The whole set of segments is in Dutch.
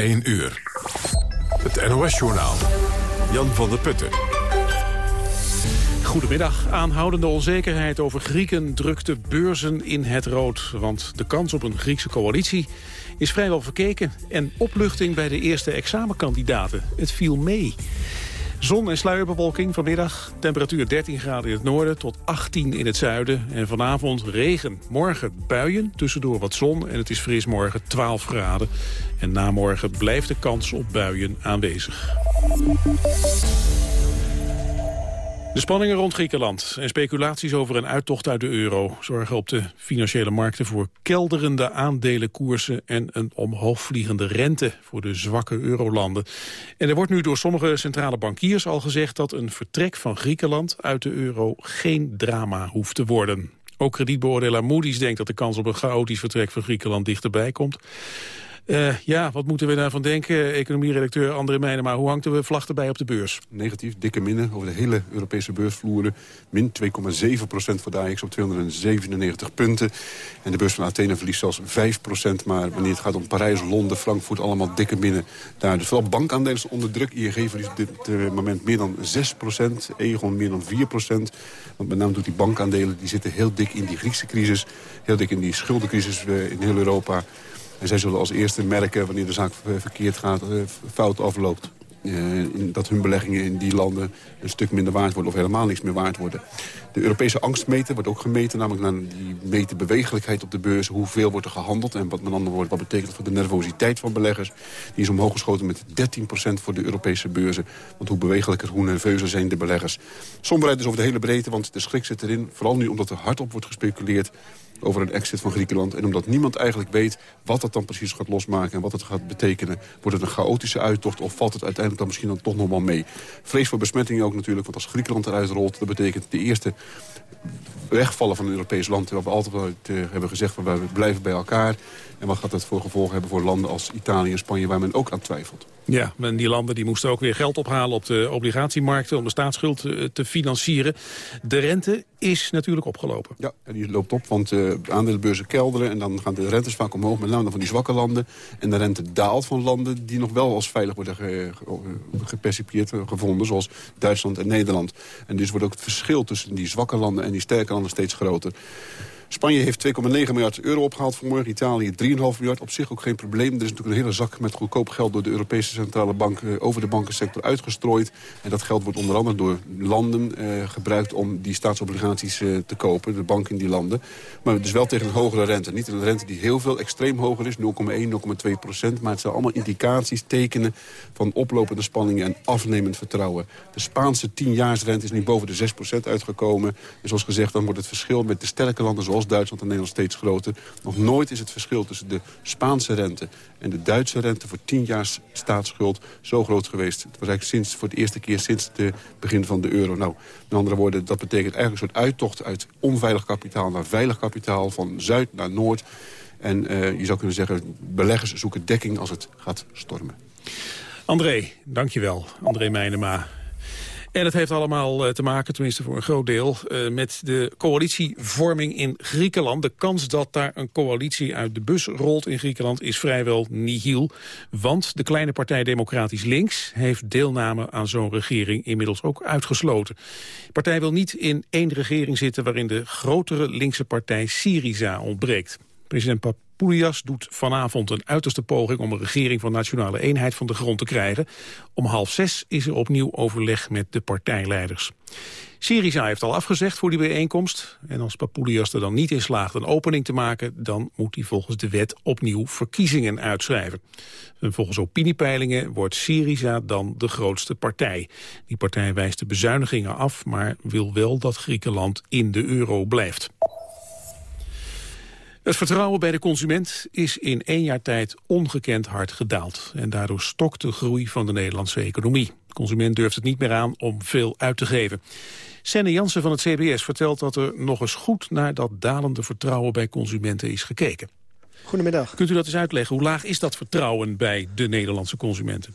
1 uur. Het NOS-journaal. Jan van der Putten. Goedemiddag. Aanhoudende onzekerheid over Grieken drukt de beurzen in het rood. Want de kans op een Griekse coalitie is vrijwel verkeken. En opluchting bij de eerste examenkandidaten. Het viel mee. Zon en sluierbewolking vanmiddag. Temperatuur 13 graden in het noorden tot 18 in het zuiden. En vanavond regen. Morgen buien, tussendoor wat zon. En het is fris morgen 12 graden. En na morgen blijft de kans op buien aanwezig. De spanningen rond Griekenland en speculaties over een uittocht uit de euro... zorgen op de financiële markten voor kelderende aandelenkoersen... en een omhoogvliegende rente voor de zwakke eurolanden. En er wordt nu door sommige centrale bankiers al gezegd... dat een vertrek van Griekenland uit de euro geen drama hoeft te worden. Ook kredietbeoordelaar Moody's denkt dat de kans op een chaotisch vertrek van Griekenland dichterbij komt. Uh, ja, wat moeten we daarvan denken? Economieredacteur André Meijnema, hoe hangt de vlag erbij op de beurs? Negatief, dikke minnen over de hele Europese beursvloeren. Min 2,7% voor de AX op 297 punten. En de beurs van Athene verliest zelfs 5% Maar wanneer het gaat om Parijs, Londen, Frankfurt, allemaal dikke minnen. Daar dus vooral bankaandelen onder druk. ING verliest op dit eh, moment meer dan 6% Egon meer dan 4% Want met name doet die bankaandelen, die zitten heel dik in die Griekse crisis. Heel dik in die schuldencrisis eh, in heel Europa. En zij zullen als eerste merken wanneer de zaak verkeerd gaat, eh, fout afloopt. Uh, dat hun beleggingen in die landen een stuk minder waard worden... of helemaal niks meer waard worden. De Europese angstmeter wordt ook gemeten, namelijk naar die meten bewegelijkheid op de beurs. Hoeveel wordt er gehandeld en wat met andere woorden, wat betekent dat voor de nervositeit van beleggers. Die is omhoog geschoten met 13% voor de Europese beurzen. Want hoe bewegelijker, hoe nerveuzer zijn de beleggers. Somberheid is over de hele breedte, want de schrik zit erin. Vooral nu omdat er hardop wordt gespeculeerd over een exit van Griekenland. En omdat niemand eigenlijk weet wat dat dan precies gaat losmaken... en wat het gaat betekenen. Wordt het een chaotische uittocht of valt het uiteindelijk dan misschien dan toch nog wel mee? Vrees voor besmetting ook natuurlijk, want als Griekenland eruit rolt... dat betekent de eerste wegvallen van een Europees land... waar we altijd hebben gezegd, we blijven bij elkaar... En wat gaat dat voor gevolgen hebben voor landen als Italië en Spanje... waar men ook aan twijfelt? Ja, en die landen die moesten ook weer geld ophalen op de obligatiemarkten... om de staatsschuld eh, te financieren. De rente is natuurlijk opgelopen. Ja, en die loopt op, want uh, aandelenbeurzen kelderen... en dan gaan de rentes vaak omhoog, met name van die zwakke landen. En de rente daalt van landen die nog wel als veilig worden ge, gepercipieerd, eh, gevonden... zoals Duitsland en Nederland. En dus wordt ook het verschil tussen die zwakke landen en die sterke landen steeds groter. Spanje heeft 2,9 miljard euro opgehaald vanmorgen. Italië 3,5 miljard. Op zich ook geen probleem. Er is natuurlijk een hele zak met goedkoop geld... door de Europese Centrale Bank uh, over de bankensector uitgestrooid. En dat geld wordt onder andere door landen uh, gebruikt... om die staatsobligaties uh, te kopen, de banken in die landen. Maar dus wel tegen een hogere rente. Niet een rente die heel veel extreem hoger is, 0,1, 0,2 procent. Maar het zijn allemaal indicaties, tekenen van oplopende spanningen... en afnemend vertrouwen. De Spaanse 10-jaarsrente is nu boven de 6 procent uitgekomen. En zoals gezegd, dan wordt het verschil met de sterke landen... zoals Duitsland en Nederland steeds groter. Nog nooit is het verschil tussen de Spaanse rente en de Duitse rente voor 10 jaar staatsschuld zo groot geweest. Het was eigenlijk sinds, voor de eerste keer sinds het begin van de euro. Nou, met andere woorden, dat betekent eigenlijk een soort uittocht uit onveilig kapitaal naar veilig kapitaal, van zuid naar noord. En uh, je zou kunnen zeggen, beleggers zoeken dekking als het gaat stormen. André, dankjewel. André Meijnema, en het heeft allemaal eh, te maken, tenminste voor een groot deel... Eh, met de coalitievorming in Griekenland. De kans dat daar een coalitie uit de bus rolt in Griekenland is vrijwel nihil. Want de kleine partij Democratisch Links heeft deelname aan zo'n regering inmiddels ook uitgesloten. De partij wil niet in één regering zitten waarin de grotere linkse partij Syriza ontbreekt. President Papoulias doet vanavond een uiterste poging om een regering van nationale eenheid van de grond te krijgen. Om half zes is er opnieuw overleg met de partijleiders. Syriza heeft al afgezegd voor die bijeenkomst. En als Papoulias er dan niet in slaagt een opening te maken... dan moet hij volgens de wet opnieuw verkiezingen uitschrijven. En volgens opiniepeilingen wordt Syriza dan de grootste partij. Die partij wijst de bezuinigingen af, maar wil wel dat Griekenland in de euro blijft. Het vertrouwen bij de consument is in één jaar tijd ongekend hard gedaald. En daardoor stokt de groei van de Nederlandse economie. De consument durft het niet meer aan om veel uit te geven. Senne Jansen van het CBS vertelt dat er nog eens goed naar dat dalende vertrouwen bij consumenten is gekeken. Goedemiddag. Kunt u dat eens uitleggen? Hoe laag is dat vertrouwen bij de Nederlandse consumenten?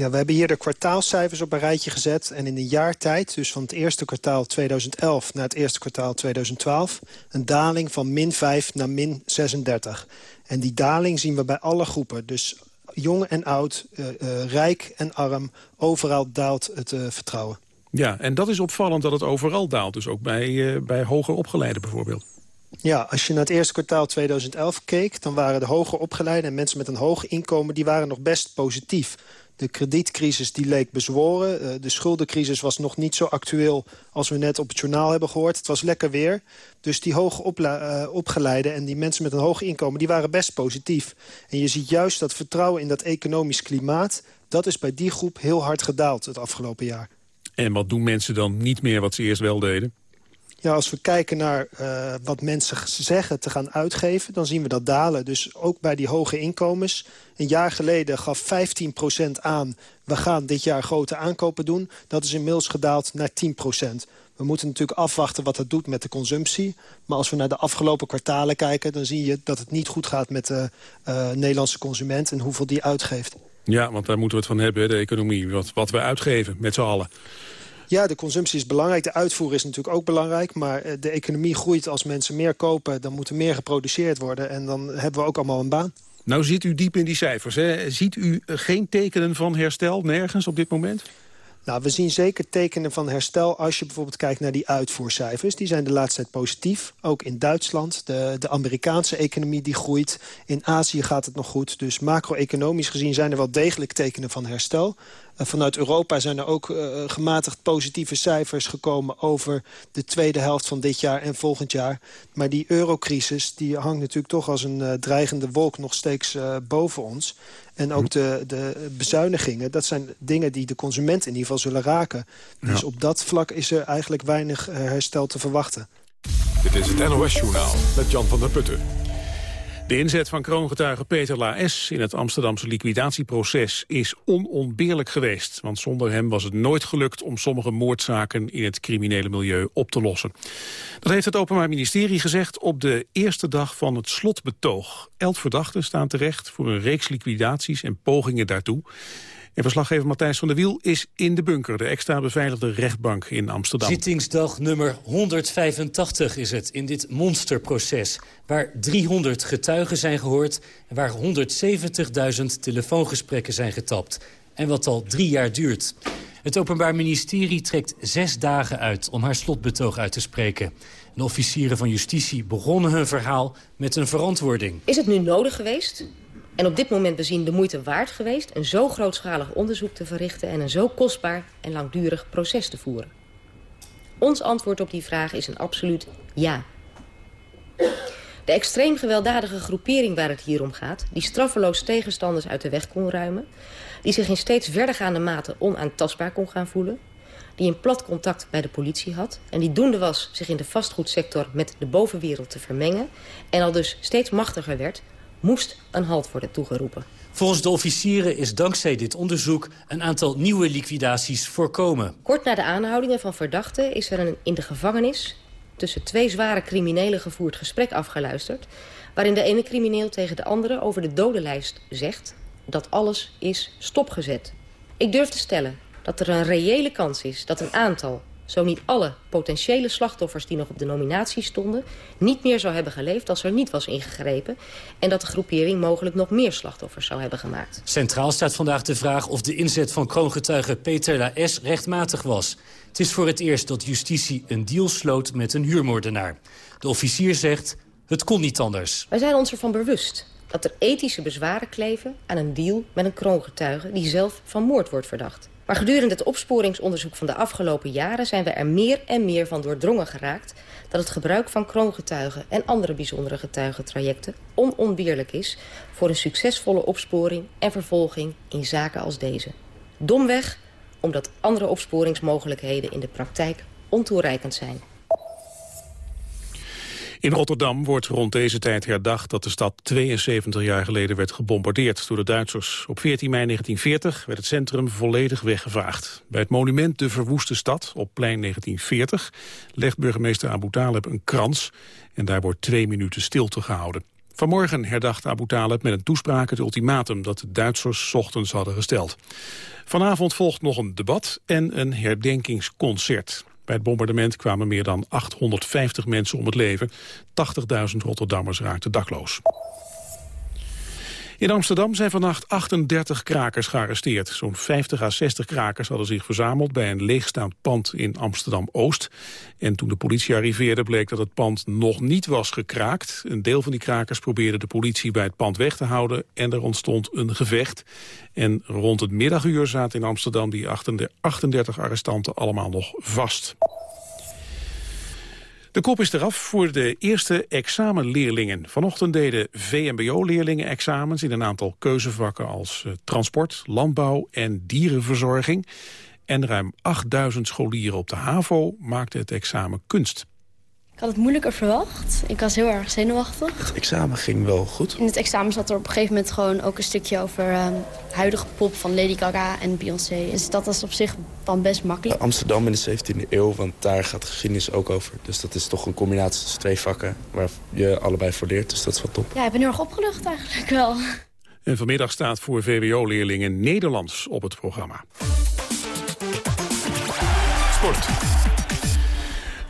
Ja, we hebben hier de kwartaalcijfers op een rijtje gezet. En in een jaar tijd, dus van het eerste kwartaal 2011 naar het eerste kwartaal 2012... een daling van min 5 naar min 36. En die daling zien we bij alle groepen. Dus jong en oud, rijk en arm, overal daalt het vertrouwen. Ja, en dat is opvallend dat het overal daalt. Dus ook bij, bij hoger opgeleiden bijvoorbeeld. Ja, als je naar het eerste kwartaal 2011 keek... dan waren de hoger opgeleide en mensen met een hoog inkomen... die waren nog best positief. De kredietcrisis die leek bezworen. Eh, de schuldencrisis was nog niet zo actueel als we net op het journaal hebben gehoord. Het was lekker weer. Dus die hoog uh, opgeleide en die mensen met een hoog inkomen... die waren best positief. En je ziet juist dat vertrouwen in dat economisch klimaat... dat is bij die groep heel hard gedaald het afgelopen jaar. En wat doen mensen dan niet meer wat ze eerst wel deden? Ja, als we kijken naar uh, wat mensen zeggen te gaan uitgeven... dan zien we dat dalen. Dus ook bij die hoge inkomens. Een jaar geleden gaf 15% aan... we gaan dit jaar grote aankopen doen. Dat is inmiddels gedaald naar 10%. We moeten natuurlijk afwachten wat dat doet met de consumptie. Maar als we naar de afgelopen kwartalen kijken... dan zie je dat het niet goed gaat met de uh, Nederlandse consument... en hoeveel die uitgeeft. Ja, want daar moeten we het van hebben, de economie. Wat, wat we uitgeven, met z'n allen. Ja, de consumptie is belangrijk. De uitvoer is natuurlijk ook belangrijk. Maar eh, de economie groeit als mensen meer kopen. Dan moet er meer geproduceerd worden. En dan hebben we ook allemaal een baan. Nou zit u diep in die cijfers. Hè? Ziet u geen tekenen van herstel nergens op dit moment? Nou, we zien zeker tekenen van herstel als je bijvoorbeeld kijkt naar die uitvoercijfers. Die zijn de laatste tijd positief. Ook in Duitsland, de, de Amerikaanse economie die groeit. In Azië gaat het nog goed. Dus macro-economisch gezien zijn er wel degelijk tekenen van herstel. Vanuit Europa zijn er ook uh, gematigd positieve cijfers gekomen... over de tweede helft van dit jaar en volgend jaar. Maar die eurocrisis die hangt natuurlijk toch als een uh, dreigende wolk nog steeds boven ons. En ook de, de bezuinigingen, dat zijn dingen die de consument in ieder geval zullen raken. Dus op dat vlak is er eigenlijk weinig eh, herstel te verwachten. Dit is het NOS Journaal met Jan van der Putten. De inzet van kroongetuige Peter Laes in het Amsterdamse liquidatieproces is onontbeerlijk geweest. Want zonder hem was het nooit gelukt om sommige moordzaken in het criminele milieu op te lossen. Dat heeft het Openbaar Ministerie gezegd op de eerste dag van het slotbetoog. Elf verdachten staan terecht voor een reeks liquidaties en pogingen daartoe. En verslaggever Matthijs van der Wiel is in de bunker, de extra beveiligde rechtbank in Amsterdam. Zittingsdag nummer 185 is het in dit monsterproces. Waar 300 getuigen zijn gehoord en waar 170.000 telefoongesprekken zijn getapt. En wat al drie jaar duurt. Het Openbaar Ministerie trekt zes dagen uit om haar slotbetoog uit te spreken. De officieren van justitie begonnen hun verhaal met een verantwoording. Is het nu nodig geweest en op dit moment bezien de moeite waard geweest... een zo grootschalig onderzoek te verrichten... en een zo kostbaar en langdurig proces te voeren? Ons antwoord op die vraag is een absoluut ja. De extreem gewelddadige groepering waar het hier om gaat... die straffeloos tegenstanders uit de weg kon ruimen... die zich in steeds verdergaande mate onaantastbaar kon gaan voelen... die een plat contact bij de politie had... en die doende was zich in de vastgoedsector met de bovenwereld te vermengen... en al dus steeds machtiger werd moest een halt worden toegeroepen. Volgens de officieren is dankzij dit onderzoek een aantal nieuwe liquidaties voorkomen. Kort na de aanhoudingen van verdachten is er een in de gevangenis tussen twee zware criminelen gevoerd gesprek afgeluisterd... waarin de ene crimineel tegen de andere over de dodenlijst zegt dat alles is stopgezet. Ik durf te stellen dat er een reële kans is dat een aantal zo niet alle potentiële slachtoffers die nog op de nominatie stonden... niet meer zou hebben geleefd als er niet was ingegrepen... en dat de groepering mogelijk nog meer slachtoffers zou hebben gemaakt. Centraal staat vandaag de vraag of de inzet van kroongetuige Peter Laes rechtmatig was. Het is voor het eerst dat justitie een deal sloot met een huurmoordenaar. De officier zegt, het kon niet anders. Wij zijn ons ervan bewust dat er ethische bezwaren kleven aan een deal met een kroongetuige... die zelf van moord wordt verdacht. Maar gedurende het opsporingsonderzoek van de afgelopen jaren... zijn we er meer en meer van doordrongen geraakt... dat het gebruik van kroongetuigen en andere bijzondere getuigentrajecten... onontbeerlijk is voor een succesvolle opsporing en vervolging in zaken als deze. Domweg omdat andere opsporingsmogelijkheden in de praktijk ontoereikend zijn. In Rotterdam wordt rond deze tijd herdacht dat de stad 72 jaar geleden werd gebombardeerd door de Duitsers. Op 14 mei 1940 werd het centrum volledig weggevaagd. Bij het monument De Verwoeste Stad op plein 1940 legt burgemeester Abu Talib een krans en daar wordt twee minuten stilte gehouden. Vanmorgen herdacht Abu Talib met een toespraak het ultimatum dat de Duitsers ochtends hadden gesteld. Vanavond volgt nog een debat en een herdenkingsconcert. Bij het bombardement kwamen meer dan 850 mensen om het leven. 80.000 Rotterdammers raakten dakloos. In Amsterdam zijn vannacht 38 krakers gearresteerd. Zo'n 50 à 60 krakers hadden zich verzameld bij een leegstaand pand in Amsterdam-Oost. En toen de politie arriveerde bleek dat het pand nog niet was gekraakt. Een deel van die krakers probeerde de politie bij het pand weg te houden en er ontstond een gevecht. En rond het middaguur zaten in Amsterdam die 38 arrestanten allemaal nog vast. De kop is eraf voor de eerste examenleerlingen. Vanochtend deden VMBO-leerlingen examens in een aantal keuzevakken als eh, transport, landbouw en dierenverzorging. En ruim 8000 scholieren op de HAVO maakten het examen kunst. Ik had het moeilijker verwacht. Ik was heel erg zenuwachtig. Het examen ging wel goed. In het examen zat er op een gegeven moment gewoon ook een stukje over uh, huidige pop van Lady Gaga en Beyoncé. Dus dat was op zich dan best makkelijk. Amsterdam in de 17e eeuw, want daar gaat geschiedenis ook over. Dus dat is toch een combinatie tussen twee vakken waar je allebei voor leert. Dus dat is wel top. Ja, ik ben heel erg opgelucht eigenlijk wel. En vanmiddag staat voor VWO-leerlingen Nederlands op het programma. Sport.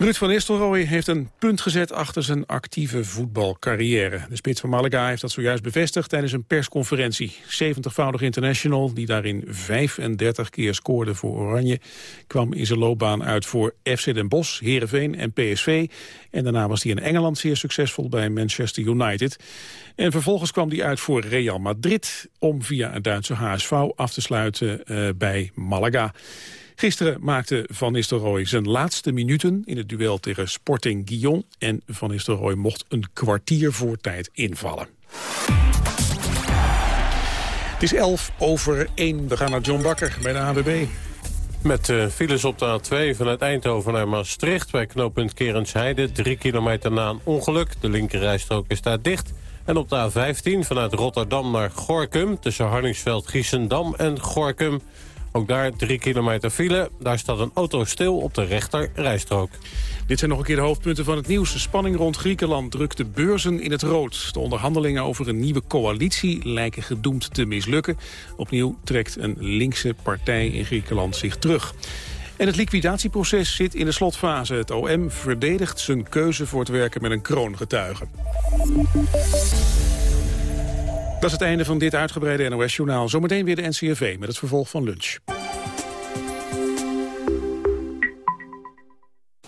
Ruud van Nistelrooy heeft een punt gezet achter zijn actieve voetbalcarrière. De spits van Malaga heeft dat zojuist bevestigd tijdens een persconferentie. 70-voudig international, die daarin 35 keer scoorde voor Oranje... kwam in zijn loopbaan uit voor FC Den Bosch, Heerenveen en PSV. En daarna was hij in Engeland zeer succesvol bij Manchester United. En vervolgens kwam hij uit voor Real Madrid... om via het Duitse HSV af te sluiten uh, bij Malaga. Gisteren maakte Van Nistelrooy zijn laatste minuten in het duel tegen Sporting Guillon. En Van Nistelrooy mocht een kwartier voor tijd invallen. Het is 11 over 1. We gaan naar John Bakker bij de AWB. Met uh, files op de A2 vanuit Eindhoven naar Maastricht... bij knooppunt Kerensheide, drie kilometer na een ongeluk. De linkerrijstrook is daar dicht. En op de A15 vanuit Rotterdam naar Gorkum... tussen Harningsveld, Giessendam en Gorkum... Ook daar drie kilometer file. Daar staat een auto stil op de rechter rijstrook. Dit zijn nog een keer de hoofdpunten van het nieuws. Spanning rond Griekenland drukt de beurzen in het rood. De onderhandelingen over een nieuwe coalitie lijken gedoemd te mislukken. Opnieuw trekt een linkse partij in Griekenland zich terug. En het liquidatieproces zit in de slotfase. Het OM verdedigt zijn keuze voor het werken met een kroongetuige. Dat is het einde van dit uitgebreide NOS-journaal. Zometeen weer de NCRV met het vervolg van lunch.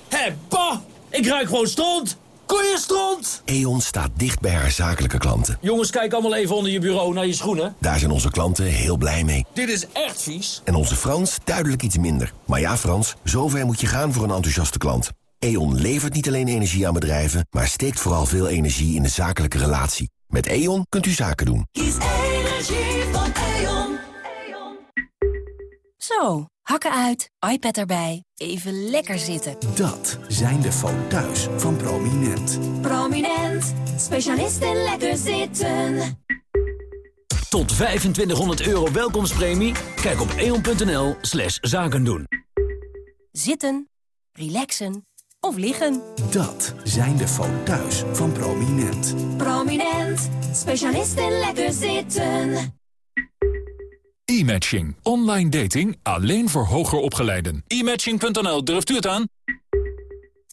Hé, hey, pa! Ik ruik gewoon stront! Koeienstront! E.ON staat dicht bij haar zakelijke klanten. Jongens, kijk allemaal even onder je bureau naar je schoenen. Daar zijn onze klanten heel blij mee. Dit is echt vies. En onze Frans duidelijk iets minder. Maar ja, Frans, zover moet je gaan voor een enthousiaste klant. E.ON levert niet alleen energie aan bedrijven... maar steekt vooral veel energie in de zakelijke relatie. Met E.ON kunt u zaken doen. Kies energie van E.ON. Zo, hakken uit, iPad erbij, even lekker zitten. Dat zijn de foto's van Prominent. Prominent, specialist in lekker zitten. Tot 2500 euro welkomstpremie? Kijk op eon.nl slash zaken doen. Zitten, relaxen of liggen. Dat zijn de foto's van Prominent. Prominent, specialist in lekker zitten. E-matching. Online dating alleen voor hoger opgeleiden. E-matching.nl, durft u het aan?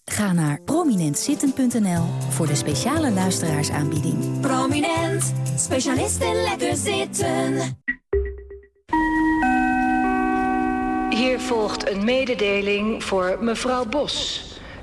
Ga naar prominentzitten.nl voor de speciale luisteraarsaanbieding. Prominent, specialist in lekker zitten. Hier volgt een mededeling voor mevrouw Bos.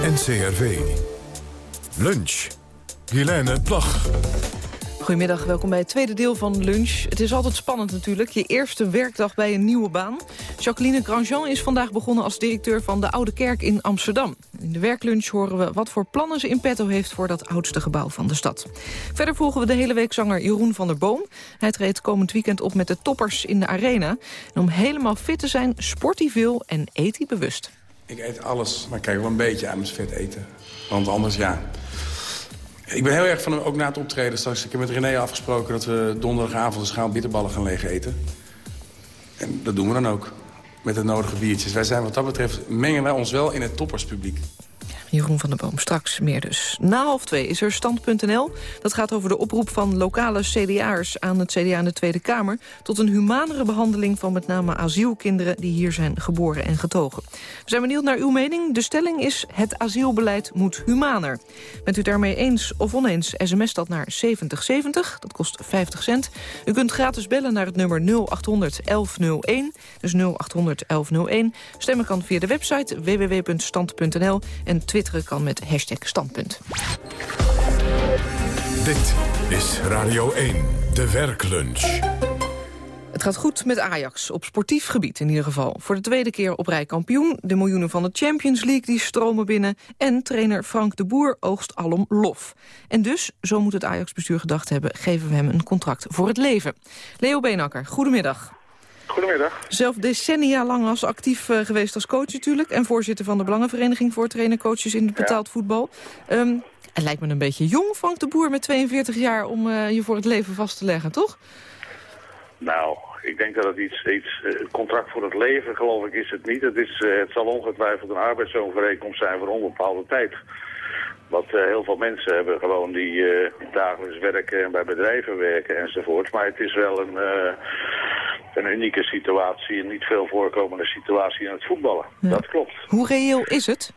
NCRV. Lunch. Helene Plag. Goedemiddag, welkom bij het tweede deel van Lunch. Het is altijd spannend natuurlijk, je eerste werkdag bij een nieuwe baan. Jacqueline Grandjean is vandaag begonnen als directeur van de Oude Kerk in Amsterdam. In de werklunch horen we wat voor plannen ze in petto heeft voor dat oudste gebouw van de stad. Verder volgen we de hele week zanger Jeroen van der Boom. Hij treedt komend weekend op met de toppers in de arena. En om helemaal fit te zijn, sport hij veel en eet hij bewust. Ik eet alles, maar ik kijk wel een beetje aan met vet eten. Want anders, ja, Ik ben heel erg van hem, ook na het optreden straks. Ik heb met René afgesproken dat we donderdagavond een schaal bitterballen gaan leeg eten. En dat doen we dan ook. Met de nodige biertjes. Wij zijn wat dat betreft, mengen wij ons wel in het topperspubliek. Jeroen van der Boom, straks meer dus. Na half twee is er stand.nl. Dat gaat over de oproep van lokale CDA'ers aan het CDA in de Tweede Kamer... tot een humanere behandeling van met name asielkinderen... die hier zijn geboren en getogen. We zijn benieuwd naar uw mening. De stelling is het asielbeleid moet humaner. Bent u daarmee eens of oneens, sms dat naar 7070. Dat kost 50 cent. U kunt gratis bellen naar het nummer 0800 1101. Dus 0800 1101. Stemmen kan via de website www.stand.nl en Twitter twitteren kan met hashtag standpunt. Dit is Radio 1, de werklunch. Het gaat goed met Ajax, op sportief gebied in ieder geval. Voor de tweede keer op rij kampioen, de miljoenen van de Champions League die stromen binnen... en trainer Frank de Boer oogst alom lof. En dus, zo moet het Ajax-bestuur gedacht hebben... geven we hem een contract voor het leven. Leo Beenakker, goedemiddag. Goedemiddag. Zelf decennia lang als actief uh, geweest als coach natuurlijk... en voorzitter van de Belangenvereniging voor trainercoaches in het betaald ja. voetbal. Um, het lijkt me een beetje jong, Frank de Boer, met 42 jaar... om uh, je voor het leven vast te leggen, toch? Nou, ik denk dat het iets, iets uh, contract voor het leven, geloof ik, is het niet. Het, is, het zal ongetwijfeld een arbeidsovereenkomst zijn voor onbepaalde tijd. Wat uh, heel veel mensen hebben gewoon die uh, dagelijks werken en bij bedrijven werken enzovoort. Maar het is wel een, uh, een unieke situatie, een niet veel voorkomende situatie in het voetballen. Ja. Dat klopt. Hoe reëel is het?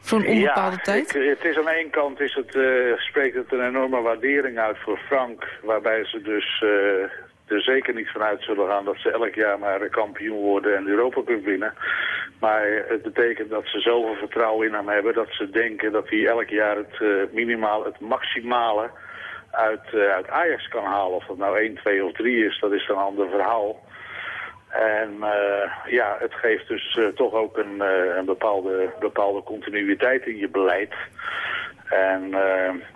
Voor een onbepaalde ja, tijd? Ik, het is aan één kant is het, spreekt het een enorme waardering uit voor Frank. Waarbij ze dus er zeker niet vanuit zullen gaan dat ze elk jaar maar kampioen worden en de Europa Cup winnen. Maar het betekent dat ze zoveel vertrouwen in hem hebben dat ze denken dat hij elk jaar het uh, minimaal, het maximale uit, uh, uit Ajax kan halen. Of dat nou 1, 2 of 3 is, dat is een ander verhaal. En uh, ja, het geeft dus toch ook een, een bepaalde, bepaalde continuïteit in je beleid. En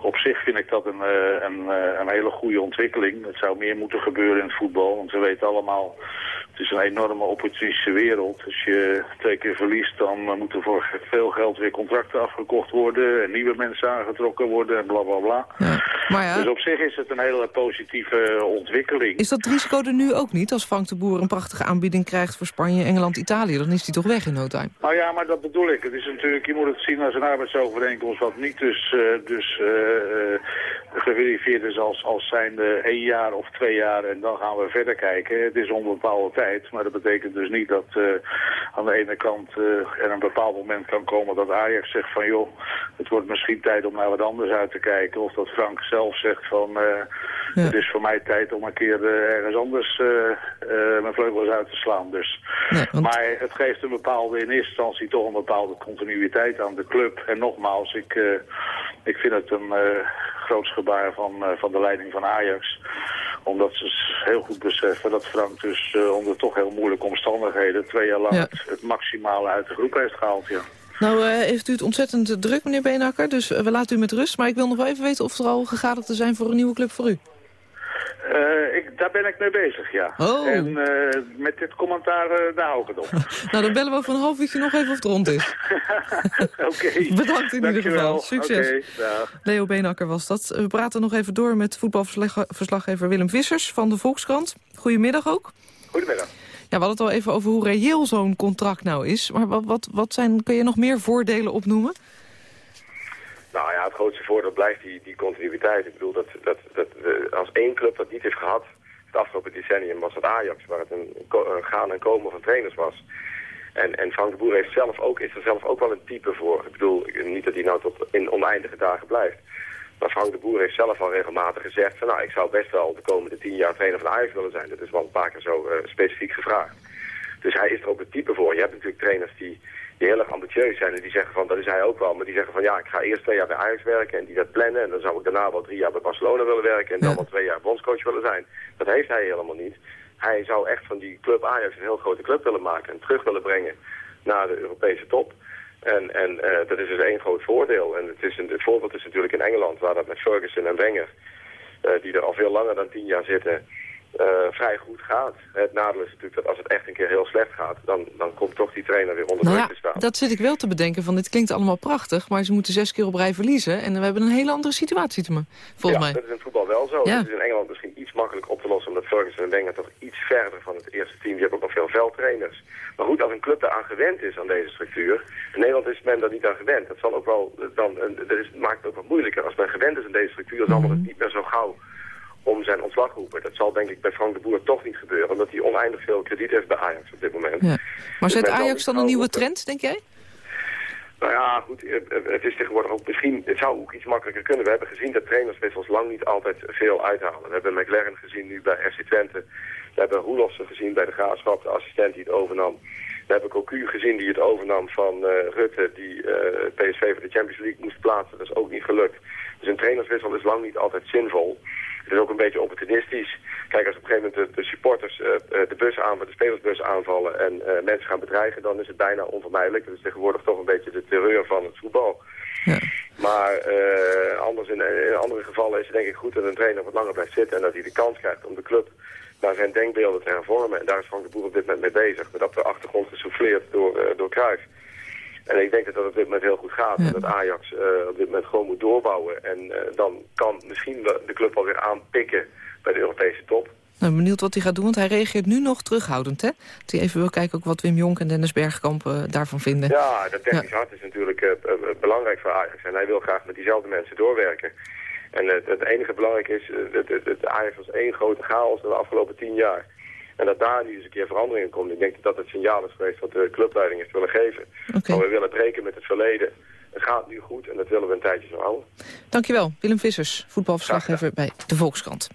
op zich vind ik dat een, een, een hele goede ontwikkeling. Het zou meer moeten gebeuren in het voetbal. Want we weten allemaal, het is een enorme opportunistische wereld. Als je twee keer verliest, dan moeten voor veel geld weer contracten afgekocht worden. En nieuwe mensen aangetrokken worden en bla bla bla. Ja. Maar ja, dus op zich is het een hele positieve ontwikkeling. is dat risico er nu ook niet? Als Frank de Boer een prachtige aanbieding krijgt voor Spanje, Engeland, Italië... dan is hij toch weg in no time? Nou ja, maar dat bedoel ik. Het is natuurlijk, je moet het zien als een arbeidsovereenkomst... wat niet dus, uh, dus uh, uh, geverifieerd is als, als zijnde één jaar of twee jaar... en dan gaan we verder kijken. Het is onbepaalde tijd, maar dat betekent dus niet dat uh, aan de ene kant uh, er een bepaald moment kan komen... dat Ajax zegt van joh, het wordt misschien tijd om naar wat anders uit te kijken... of dat Frank zelf zegt van uh, ja. het is voor mij tijd om een keer uh, ergens anders uh, mijn vleugels uit te slaan. Dus. Nee, want... Maar het geeft een bepaalde, in eerste instantie toch een bepaalde continuïteit aan de club. En nogmaals, ik, ik vind het een groots gebaar van, van de leiding van Ajax omdat ze heel goed beseffen dat Frank dus onder toch heel moeilijke omstandigheden twee jaar lang ja. het, het maximale uit de groep heeft gehaald. Ja. Nou, uh, heeft u het ontzettend druk, meneer Beenakker, dus uh, we laten u met rust. Maar ik wil nog wel even weten of er al gegaderd zijn voor een nieuwe club voor u. Uh, ik, daar ben ik mee bezig, ja. Oh. En uh, met dit commentaar, uh, daar hou ik het op. nou, dan bellen we over een half uurtje nog even of het rond is. Oké. okay. Bedankt in Dank ieder geval. Succes. Okay, Leo Beenakker was dat. We praten nog even door met voetbalverslaggever Willem Vissers van de Volkskrant. Goedemiddag ook. Goedemiddag. Ja, we hadden het al even over hoe reëel zo'n contract nou is. Maar wat, wat, wat zijn, kun je nog meer voordelen opnoemen? Nou ja, het grootste voordeel blijft die, die continuïteit. Ik bedoel, dat, dat, dat uh, als één club dat niet heeft gehad, het afgelopen decennium was het Ajax, waar het een, een gaan en komen van trainers was. En, en Frank de Boer heeft zelf ook, is er zelf ook wel een type voor. Ik bedoel, niet dat hij nou tot in oneindige dagen blijft. Maar Frank de Boer heeft zelf al regelmatig gezegd van nou, ik zou best wel de komende tien jaar trainer van Ajax willen zijn. Dat is wel een paar keer zo uh, specifiek gevraagd. Dus hij is er ook een type voor. Je hebt natuurlijk trainers die, die heel erg ambitieus zijn en die zeggen van, dat is hij ook wel, maar die zeggen van ja, ik ga eerst twee jaar bij Ajax werken en die dat plannen en dan zou ik daarna wel drie jaar bij Barcelona willen werken en dan wel twee jaar bondscoach willen zijn. Dat heeft hij helemaal niet. Hij zou echt van die club Ajax een heel grote club willen maken en terug willen brengen naar de Europese top. En, en uh, dat is dus één groot voordeel. En het, is een, het voorbeeld is natuurlijk in Engeland, waar dat met Ferguson en Wenger, uh, die er al veel langer dan tien jaar zitten, vrij goed gaat. Het nadeel is natuurlijk dat als het echt een keer heel slecht gaat... dan, dan komt toch die trainer weer onder Nou ja, te staan. dat zit ik wel te bedenken. Van dit klinkt allemaal prachtig, maar ze moeten zes keer op rij verliezen. En we hebben een hele andere situatie te me, volgens ja, mij. dat is in voetbal wel zo. Ja. Het is in Engeland misschien iets makkelijker op te lossen... omdat Ferguson en Wenger toch iets verder van het eerste team... die hebben ook nog veel veldtrainers. Maar goed, als een club daaraan gewend is aan deze structuur... in Nederland is men daar niet aan gewend. Dat zal ook wel, dan, dat is, maakt het ook wat moeilijker. Als men gewend is aan deze structuur... dan zal het niet meer zo gauw om zijn ontslag roepen. Dat zal denk ik bij Frank de Boer toch niet gebeuren... omdat hij oneindig veel krediet heeft bij Ajax op dit moment. Ja. Maar Dus zet zal Ajax dan een nieuwe roepen. trend, denk jij? Nou ja, goed, eh, eh, het is tegenwoordig ook misschien, het zou ook iets makkelijker kunnen. We hebben gezien dat trainerswissels lang niet altijd veel uithalen. We hebben McLaren gezien nu bij FC Twente. We hebben Roelofsen gezien bij de Graafschap, de assistent die het overnam. We hebben Cocu gezien die het overnam van eh, Rutte, die eh, PSV voor de Champions League moest plaatsen. Dat is ook niet gelukt. Dus een trainerswissel is lang niet altijd zinvol. Het is ook een beetje opportunistisch. Kijk, als op een gegeven moment de, de supporters eh, eh, de, bus aanvallen, de spelersbus aanvallen en eh, mensen gaan bedreigen, dan is het bijna onvermijdelijk. Dat is tegenwoordig toch een beetje de terreur van het voetbal. Maar eh, anders in, in andere gevallen is het denk ik goed dat een trainer wat langer blijft zitten en dat hij de kans krijgt om de club naar zijn denkbeelden te hervormen. En daar is Frank de Boer op dit moment mee bezig. Met op de achtergrond gesouffleerd door, eh door Cruijff. En ik denk dat dat op dit moment heel goed gaat. En dat Ajax eh, op dit moment gewoon moet doorbouwen. En eh, dan kan misschien de club alweer aanpikken bij de Europese top. Nou, benieuwd wat hij gaat doen, want hij reageert nu nog terughoudend, hè? Dat hij even wil kijken ook wat Wim Jonk en Dennis Bergkamp eh, daarvan vinden. Ja, dat technisch hart is natuurlijk belangrijk voor Ajax. En hij wil graag met diezelfde mensen doorwerken. En eh, het enige belangrijke is, dat het, het Ajax was één grote chaos de afgelopen tien jaar. En dat daar nu eens een keer verandering in komt. Ik denk dat dat het signaal is geweest wat de clubleiding heeft willen geven. Maar we willen breken met het verleden. Het gaat nu goed en dat willen we een tijdje zo houden. Dankjewel, Willem Vissers, voetbalverslaggever bij de Volkskrant.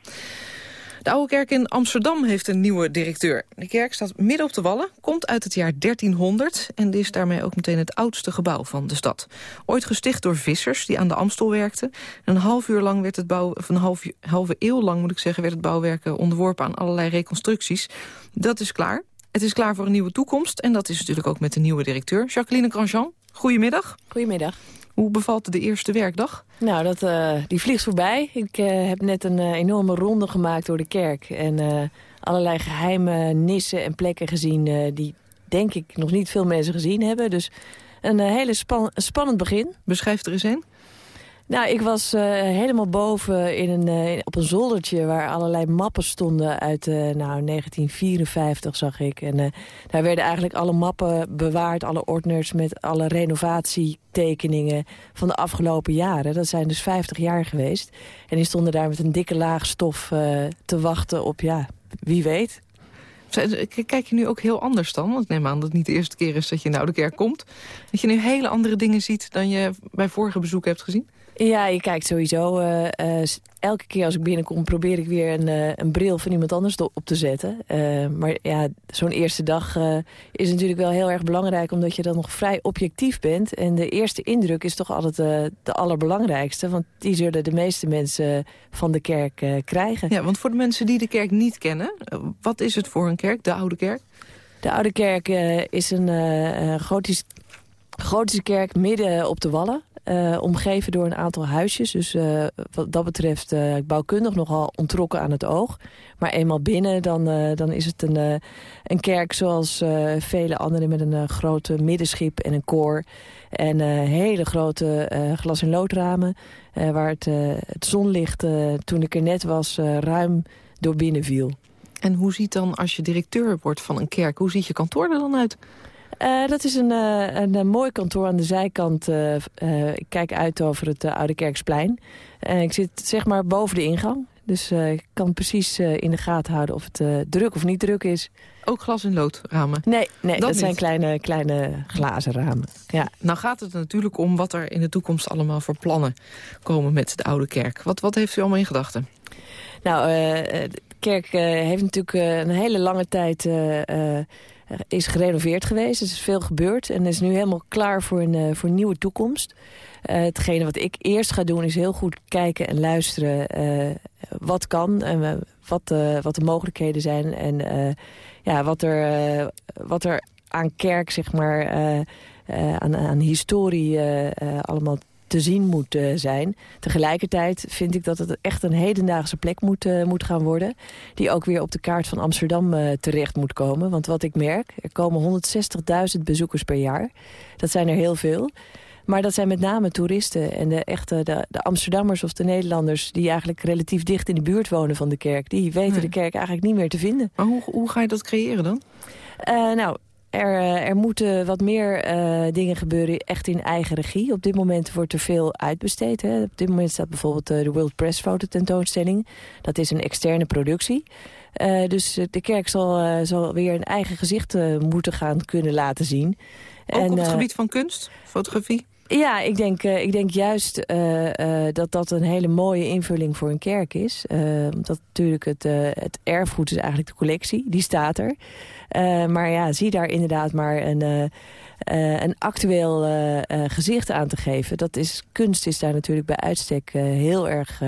De Oude Kerk in Amsterdam heeft een nieuwe directeur. De kerk staat midden op de Wallen, komt uit het jaar 1300... en is daarmee ook meteen het oudste gebouw van de stad. Ooit gesticht door vissers die aan de Amstel werkten. Een half uur lang werd het bouw, of een half, halve eeuw lang moet ik zeggen... werd het bouwwerk eh, onderworpen aan allerlei reconstructies. Dat is klaar. Het is klaar voor een nieuwe toekomst. En dat is natuurlijk ook met de nieuwe directeur. Jacqueline Grandjean, goedemiddag. Goedemiddag. Hoe bevalt de eerste werkdag? Nou, dat, eh, die vliegt voorbij. Ik eh, heb net een eh, enorme ronde gemaakt door de kerk. En allerlei geheime nissen en plekken gezien... die denk ik nog niet veel mensen gezien hebben. Dus een hele span spannend begin. Beschrijf er eens een. Nou, ik was eh, helemaal boven in een, eh, op een zoldertje... waar allerlei mappen stonden uit eh, nou, 1954, zag ik. En daar werden eigenlijk alle mappen bewaard, alle ordners... met alle renovatietekeningen van de afgelopen jaren. Dat zijn dus 50 jaar geweest. En die stonden daar met een dikke laag stof te wachten op, ja, wie weet... Kijk je nu ook heel anders dan? Want neem aan dat het niet de eerste keer is dat je in de Oude Kerk komt. Dat je nu hele andere dingen ziet dan je bij vorige bezoeken hebt gezien? Ja, je kijkt sowieso. eh, eh, elke keer als ik binnenkom probeer ik weer een, eh, een bril van iemand anders op te zetten. Maar ja, zo'n eerste dag is natuurlijk wel heel erg belangrijk... omdat je dan nog vrij objectief bent. En de eerste indruk is toch altijd de allerbelangrijkste. Want die zullen de meeste mensen van de kerk krijgen. Ja, want voor de mensen die de kerk niet kennen... wat is het voor een kerk, de Oude Kerk? De Oude Kerk is een eh, eh, gotisch, gotische kerk midden op de Wallen. Eh, omgeven door een aantal huisjes. Dus eh, wat dat betreft eh, bouwkundig nogal ontrokken aan het oog. Maar eenmaal binnen, dan, dan is het een, een kerk zoals vele andere... met een grote middenschip en een koor. En hele grote glas- en loodramen... waar het, het zonlicht, toen ik er net was, ruim door binnen viel. En hoe ziet dan, als je directeur wordt van een kerk... hoe ziet je kantoor er dan uit? Eh, dat is een, eh, een, eh, mooi kantoor aan de zijkant. ik kijk uit over het Oude Kerksplein. Eh, ik zit zeg maar boven de ingang. Dus ik kan precies in de gaten houden of het druk of niet druk is. Ook glas- en loodramen? Nee, nee dat, zijn kleine, kleine glazen ramen. Ja. Nou gaat het natuurlijk om wat er in de toekomst allemaal voor plannen komen met de Oude Kerk. Wat, wat heeft u allemaal in gedachten? Nou, de kerk heeft natuurlijk een hele lange tijd... is gerenoveerd geweest. Er is veel gebeurd en is nu helemaal klaar voor een, eh, voor nieuwe toekomst. Eh, hetgene wat ik eerst ga doen is heel goed kijken en luisteren... eh, wat kan en wat, wat de mogelijkheden zijn... en ja, wat, er, wat er aan kerk, zeg maar, aan, aan historie allemaal te zien moet zijn. Tegelijkertijd vind ik dat het echt een hedendaagse plek moet, moet gaan worden. Die ook weer op de kaart van Amsterdam terecht moet komen. Want wat ik merk, er komen 160.000 bezoekers per jaar. Dat zijn er heel veel. Maar dat zijn met name toeristen en de echte de, de, Amsterdammers of de Nederlanders... die eigenlijk relatief dicht in de buurt wonen van de kerk. Die weten de kerk eigenlijk niet meer te vinden. Maar hoe, hoe ga je dat creëren dan? Uh, nou, er, eh, er, moeten wat meer uh, dingen gebeuren echt in eigen regie. Op dit moment wordt er veel uitbesteed. Hè. Op dit moment staat bijvoorbeeld uh, de World Press Foto tentoonstelling. Dat is een externe productie. dus de kerk zal, zal weer een eigen gezicht moeten gaan kunnen laten zien. Ook en, op het gebied van kunst, fotografie? Ja, ik denk, uh, ik denk juist uh, uh, dat dat een hele mooie invulling voor een kerk is. dat natuurlijk het, het erfgoed is eigenlijk de collectie, die staat er. Maar ja, zie daar inderdaad maar een, een actueel gezicht aan te geven. Dat is, kunst is daar natuurlijk bij uitstek heel erg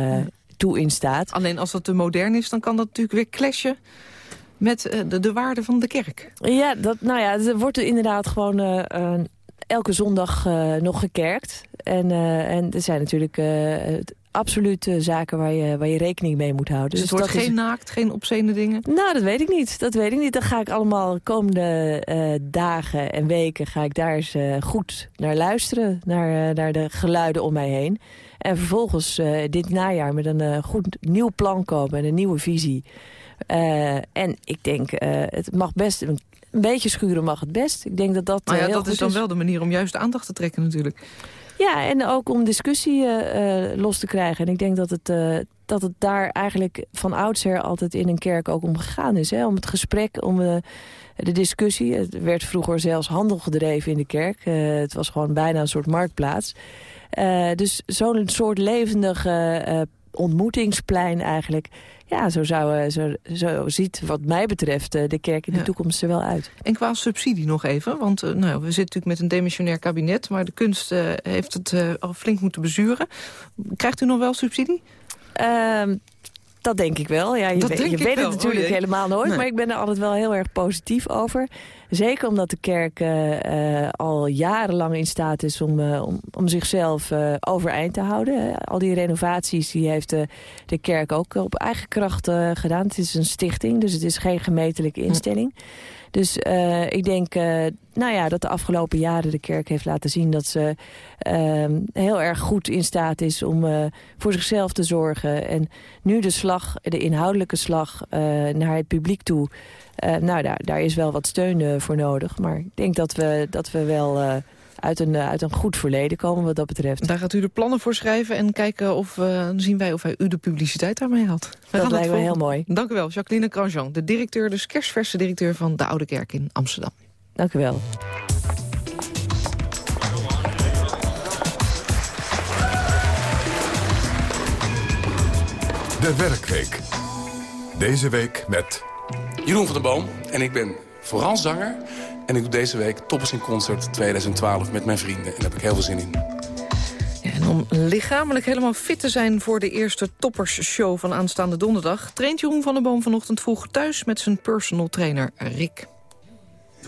toe in staat. Alleen als dat te modern is, dan kan dat natuurlijk weer clashen met de, de waarde van de kerk. Ja, dat, nou ja, er wordt er inderdaad gewoon elke zondag nog gekerkt. En, en er zijn natuurlijk absoluut zaken waar je, waar je rekening mee moet houden. Dus, dus het wordt geen naakt, geen obscene dingen? Nou, dat weet ik niet. Dat weet ik niet. Dan ga ik allemaal de komende dagen en weken... ga ik daar eens goed naar luisteren, naar, naar de geluiden om mij heen. En vervolgens dit najaar met een goed nieuw plan komen en een nieuwe visie... En ik denk, het mag best een een beetje schuren mag het best. Ik denk dat dat maar ja, uh, dat is dan wel de manier om juist aandacht te trekken natuurlijk. Ja, en ook om discussie uh, los te krijgen. En ik denk dat het, uh, dat het daar eigenlijk van oudsher altijd in een kerk ook om gegaan is. Hè? Om het gesprek, om de discussie. Het werd vroeger zelfs handel gedreven in de kerk. het was gewoon bijna een soort marktplaats. dus zo'n soort levendig ontmoetingsplein eigenlijk ja, zo, zou, eh, zo, zo ziet wat mij betreft eh, de kerk in de toekomst er wel uit. En qua subsidie nog even, want uh, nou, we zitten natuurlijk met een demissionair kabinet... maar de kunst heeft het al flink moeten bezuren. Krijgt u nog wel subsidie? Ehm, dat denk ik wel. Ja, je, dat weet, je weet het natuurlijk oh, helemaal nooit. Nee. Maar ik ben er altijd wel heel erg positief over. Zeker omdat de kerk uh, uh, al jarenlang in staat is om, uh, om, om, zichzelf overeind te houden. Al die renovaties die heeft de kerk ook op eigen kracht gedaan. Het is een stichting, dus het is geen gemeentelijke instelling. Hm. Dus uh, ik denk uh, nou ja, dat de afgelopen jaren de kerk heeft laten zien... dat ze uh, heel erg goed in staat is om uh, voor zichzelf te zorgen. En nu de slag, de inhoudelijke slag naar het publiek toe... nou, daar, daar is wel wat steun voor nodig. Maar ik denk dat we, dat we wel uit een, uit een goed verleden komen wat dat betreft. Daar gaat u de plannen voor schrijven en kijken of uh, zien wij of wij u de publiciteit daarmee had. We dat lijkt me heel mooi. Dank u wel, Jacqueline Grandjean, de directeur, dus kerstverse directeur van de Oude Kerk in Amsterdam. Dank u wel. De Werkweek. Deze week met... Jeroen van der Boom en ik ben vooral zanger en ik doe deze week Toppers in Concert 2012 met mijn vrienden. En daar heb ik heel veel zin in. Ja, en om lichamelijk helemaal fit te zijn voor de eerste toppersshow van aanstaande donderdag... traint Jeroen van der Boom vanochtend vroeg thuis met zijn personal trainer Rick.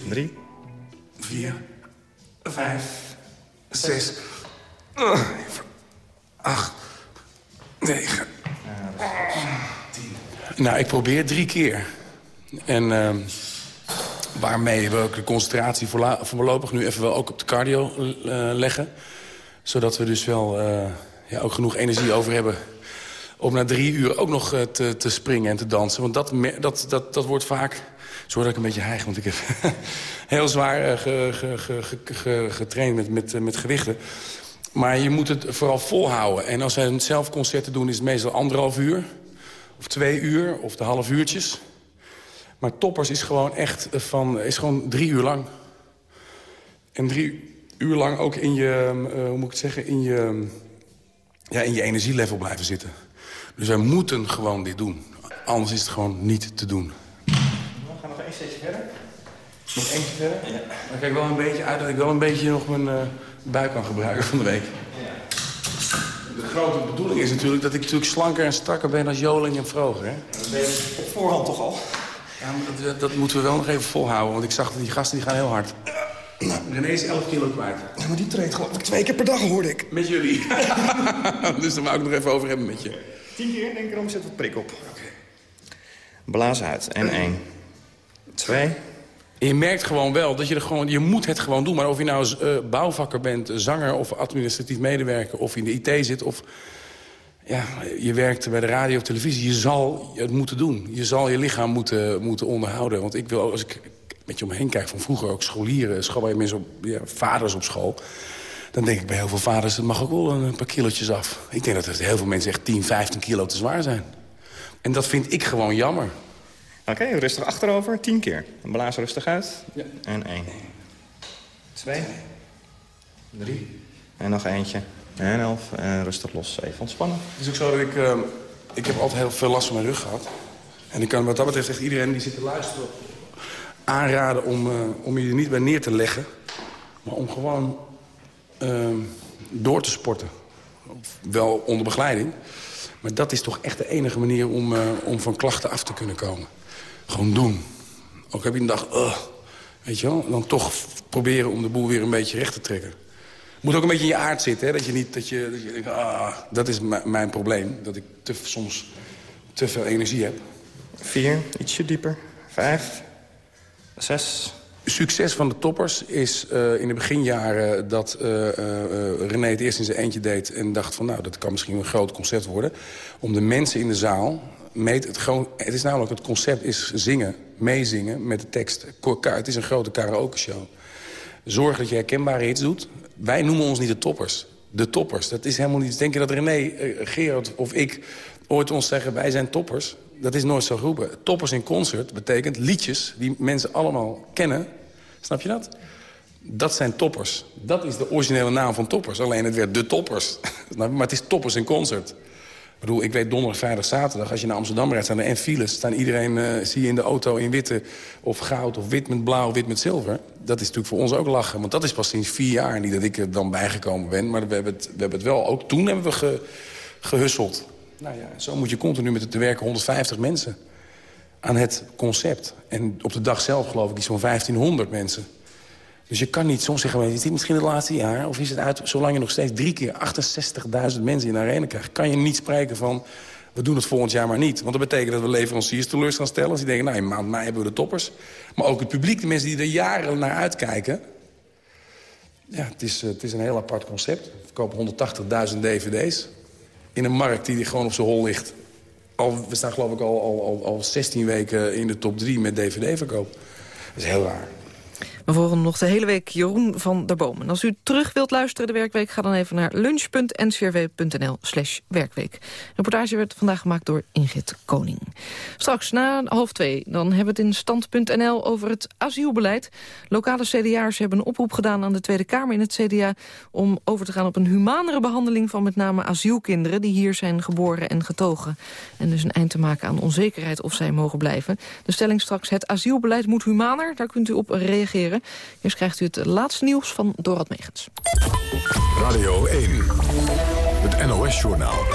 Drie, vier, vijf, zes, acht, negen, tien. Nou, ik probeer drie keer. En... Uh, waarmee we ook de concentratie voorlopig nu even wel ook op de cardio uh, leggen. Zodat we dus wel uh, ja, ook genoeg energie over hebben om na drie uur ook nog uh, te, te, springen en te dansen. Want dat, dat, dat, dat wordt vaak... Zorg dat ik een beetje hijg, want ik heb heel zwaar ge, ge, ge, getraind met, met, met gewichten. Maar je moet het vooral volhouden. En als wij zelf concerten doen, is het meestal anderhalf uur. Of twee uur, of de half uurtjes. Maar toppers is gewoon echt van, is gewoon drie uur lang. En drie uur lang ook in je, uh, hoe moet ik het zeggen, in je, ja, in je energielevel blijven zitten. Dus wij moeten gewoon dit doen. Anders is het gewoon niet te doen. We gaan nog één steentje verder. Nog eentje verder? Ja. Dan kijk ik wel een beetje uit dat ik wel een beetje nog mijn uh, buik kan gebruiken van de week. Ja. De grote bedoeling is natuurlijk dat ik natuurlijk slanker en strakker ben als Joling en Vroger. Hè? Dat ben je op voorhand toch al? Ja, dat, dat, moeten we wel nog even volhouden, want ik zag dat die gasten die gaan heel hard. René is 11 kilo kwijt. Ja, maar die treedt geloof ik twee keer per dag, hoorde ik. Met jullie. dus daar wou ik nog even over hebben met je. Tien keer, denk ik erom, zet wat prik op. Blaas uit. En één. Twee. Je merkt gewoon wel dat je er gewoon... Je moet het gewoon doen. Maar of je nou uh, bouwvakker bent, zanger of administratief medewerker... of in de IT zit of ja, je werkt bij de radio of televisie. Je zal het moeten doen. Je zal je lichaam moeten, moeten onderhouden. Want ik wil, als ik met je omheen kijk van vroeger ook scholieren... school bij mensen op, ja, vaders op school... dan denk ik bij heel veel vaders, het mag ook wel een paar kilootjes af. Ik denk dat er heel veel mensen echt 10, 15 kilo te zwaar zijn. En dat vind ik gewoon jammer. Oké, rustig achterover, tien keer. Blaas rustig uit. Ja. En één. Twee. Drie. En nog eentje. En elf. En rustig los. Even ontspannen. Het is ook zo dat ik... Uh, ik heb altijd heel veel last van mijn rug gehad. En ik kan wat dat betreft echt iedereen die zit te luisteren... aanraden om, uh, om je niet bij neer te leggen. Maar om gewoon uh, door te sporten. Wel onder begeleiding. Maar dat is toch echt de enige manier om, om van klachten af te kunnen komen. Gewoon doen. Ook heb je een dag, weet je wel, dan toch proberen om de boel weer een beetje recht te trekken. Moet ook een beetje in je aard zitten, hè? Dat je niet, dat je, dat je denkt, ah, dat is mijn probleem. Dat ik te, soms te veel energie heb. Vier, ietsje dieper. Vijf, zes. Succes van de toppers is uh, in de beginjaren dat uh, uh, René het eerst in zijn eentje deed... en dacht van, nou, dat kan misschien een groot concert worden... om de mensen in de zaal meet het gewoon... Het is namelijk, het concept is zingen, meezingen met de tekst. Het is een grote karaoke show. Zorg dat je herkenbare hits doet. Wij noemen ons niet de toppers. De toppers. Dat is helemaal niet... Denk je dat René, uh, Gerard of ik ooit ons zeggen... wij zijn toppers? Dat is nooit zo geroepen. Toppers in concert betekent liedjes die mensen allemaal kennen. Snap je dat? Dat zijn toppers. Dat is de originele naam van toppers. Alleen het werd de toppers. maar het is toppers in concert. Ik bedoel, ik weet donderdag, vrijdag, zaterdag... als je naar Amsterdam rijdt, staan er en files. Staan iedereen, uh, zie je in de auto in witte of goud... of wit met blauw, wit met zilver. Dat is natuurlijk voor ons ook lachen. Want dat is pas sinds vier jaar. Niet dat ik er dan bijgekomen ben. Maar we hebben het, we hebben het wel... Ook toen hebben we ge. Nou ja, zo moet je continu met het te werken 150 mensen. Aan het concept. En op de dag zelf geloof ik iets van 1500 mensen. Dus je kan niet soms zeggen, is dit misschien het laatste jaar? Of is het uit, zolang je nog steeds drie keer 68.000 mensen in de arena krijgt... kan je niet spreken van, we doen het volgend jaar maar niet. Want dat betekent dat we leveranciers teleur gaan stellen. Als die denken, nou, in maand mei hebben we de toppers. Maar ook het publiek, de mensen die er jaren naar uitkijken... Ja, het is, het is een heel apart concept. We verkopen 180.000 dvd's. In een markt die gewoon op zijn hol ligt. Al, we staan geloof ik al, al, al 16 weken in de top 3 met dvd-verkoop. Dat is heel raar. We volgen nog de hele week Jeroen van der Boom. En als u terug wilt luisteren de werkweek... ga dan even naar lunch.ncrw.nl slash werkweek. Reportage werd vandaag gemaakt door Ingrid Koning. Straks na half twee, dan hebben we het in stand.nl over het asielbeleid. Lokale CDA'ers hebben een oproep gedaan aan de Tweede Kamer in het CDA... om over te gaan op een humanere behandeling van met name asielkinderen... die hier zijn geboren en getogen. En dus een eind te maken aan onzekerheid of zij mogen blijven. De stelling straks, het asielbeleid moet humaner. Daar kunt u op reageren. Eerst krijgt u het laatste nieuws van Dorad Megens. Radio 1, het NOS-journaal.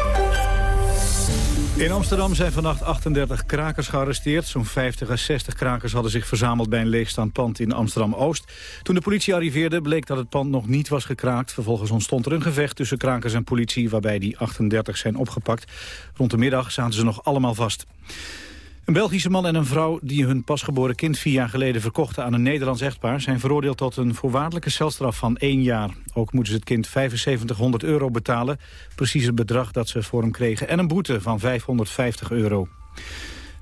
In Amsterdam zijn vannacht 38 krakers gearresteerd. Zo'n 50 à 60 krakers hadden zich verzameld bij een leegstaand pand in Amsterdam-Oost. Toen de politie arriveerde bleek dat het pand nog niet was gekraakt. Vervolgens ontstond er een gevecht tussen krakers en politie... waarbij die 38 zijn opgepakt. Rond de middag zaten ze nog allemaal vast. Een Belgische man en een vrouw die hun pasgeboren kind vier jaar geleden verkochten aan een Nederlands echtpaar zijn veroordeeld tot een voorwaardelijke celstraf van één jaar. Ook moeten ze het kind 7500 euro betalen, precies het bedrag dat ze voor hem kregen, en een boete van 550 euro.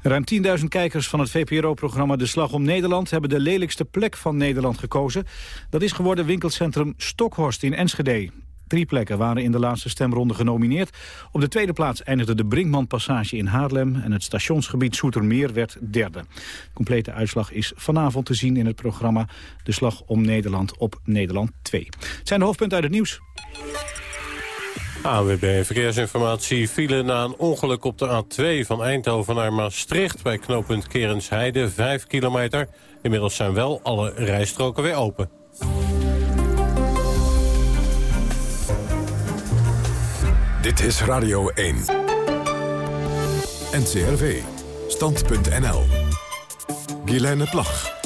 Ruim 10.000 kijkers van het VPRO-programma De Slag om Nederland... hebben de lelijkste plek van Nederland gekozen. Dat is geworden winkelcentrum Stokhorst in Enschede. Drie plekken waren in de laatste stemronde genomineerd. Op de tweede plaats eindigde de Brinkmanpassage in Haarlem... en het stationsgebied Soetermeer werd derde. De complete uitslag is vanavond te zien in het programma... De Slag om Nederland op Nederland 2. Het zijn de hoofdpunten uit het nieuws. AWB Verkeersinformatie file na een ongeluk op de A2 van Eindhoven naar Maastricht... bij knooppunt Kerensheide, 5 kilometer. Inmiddels zijn wel alle rijstroken weer open. Dit is Radio 1. NCRV. Stand.nl. Guilaine Plag.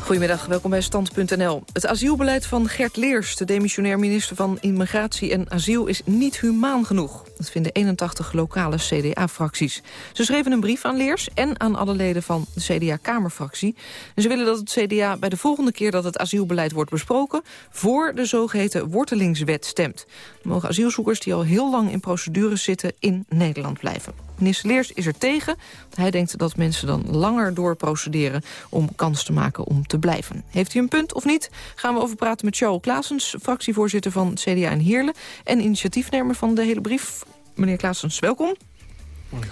Goedemiddag, welkom bij Stand.nl. Het asielbeleid van Gert Leers, de demissionair minister van Immigratie en Asiel, is niet humaan genoeg. Dat vinden 81 lokale CDA-fracties. Ze schreven een brief aan Leers en aan alle leden van de CDA-kamerfractie. En ze willen dat het CDA bij de volgende keer dat het asielbeleid wordt besproken... voor de zogeheten wortelingswet stemt. Dan mogen asielzoekers die al heel lang in procedures zitten in Nederland blijven. Minister Leers is er tegen. Hij denkt dat mensen dan langer doorprocederen om kans te maken om te blijven. Heeft hij een punt of niet? Gaan we over praten met Charles Klaasens, fractievoorzitter van CDA in Heerlen... en initiatiefnemer van de hele brief. Meneer Klaasens, welkom.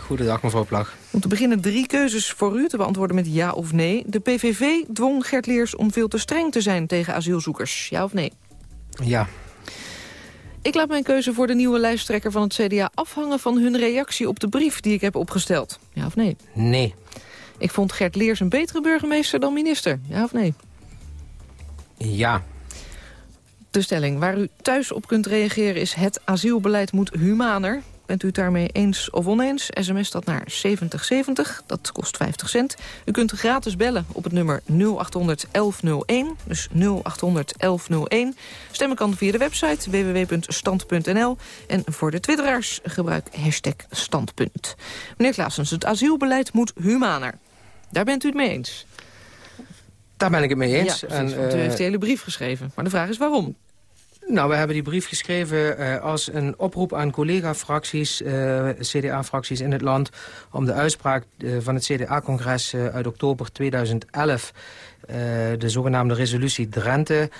Goedendag, mevrouw Plag. Om te beginnen drie keuzes voor u te beantwoorden met ja of nee. De PVV dwong Gert Leers om veel te streng te zijn tegen asielzoekers. Ja of nee? Ja. Ik laat mijn keuze voor de nieuwe lijsttrekker van het CDA afhangen van hun reactie op de brief die ik heb opgesteld. Ja of nee? Nee. Ik vond Gert Leers een betere burgemeester dan minister. Ja of nee? Ja. De stelling waar u thuis op kunt reageren is het asielbeleid moet humaner. Bent u het daarmee eens of oneens? SMS dat naar 7070, dat kost 50 cent. U kunt gratis bellen op het nummer 0800 1101, dus 0800 1101. Stemmen kan via de website www.stand.nl. En voor de twitteraars gebruik hashtag standpunt. Meneer Klaasens, het asielbeleid moet humaner. Daar bent u het mee eens? Daar ben ik het mee eens. Ja, precies, en, u uh, heeft de hele brief geschreven. Maar de vraag is waarom? Nou, we hebben die brief geschreven uh, als een oproep aan collega-fracties, uh, CDA-fracties in het land... om de uitspraak uh, van het CDA-congres uit oktober 2011... de zogenaamde resolutie Drenthe...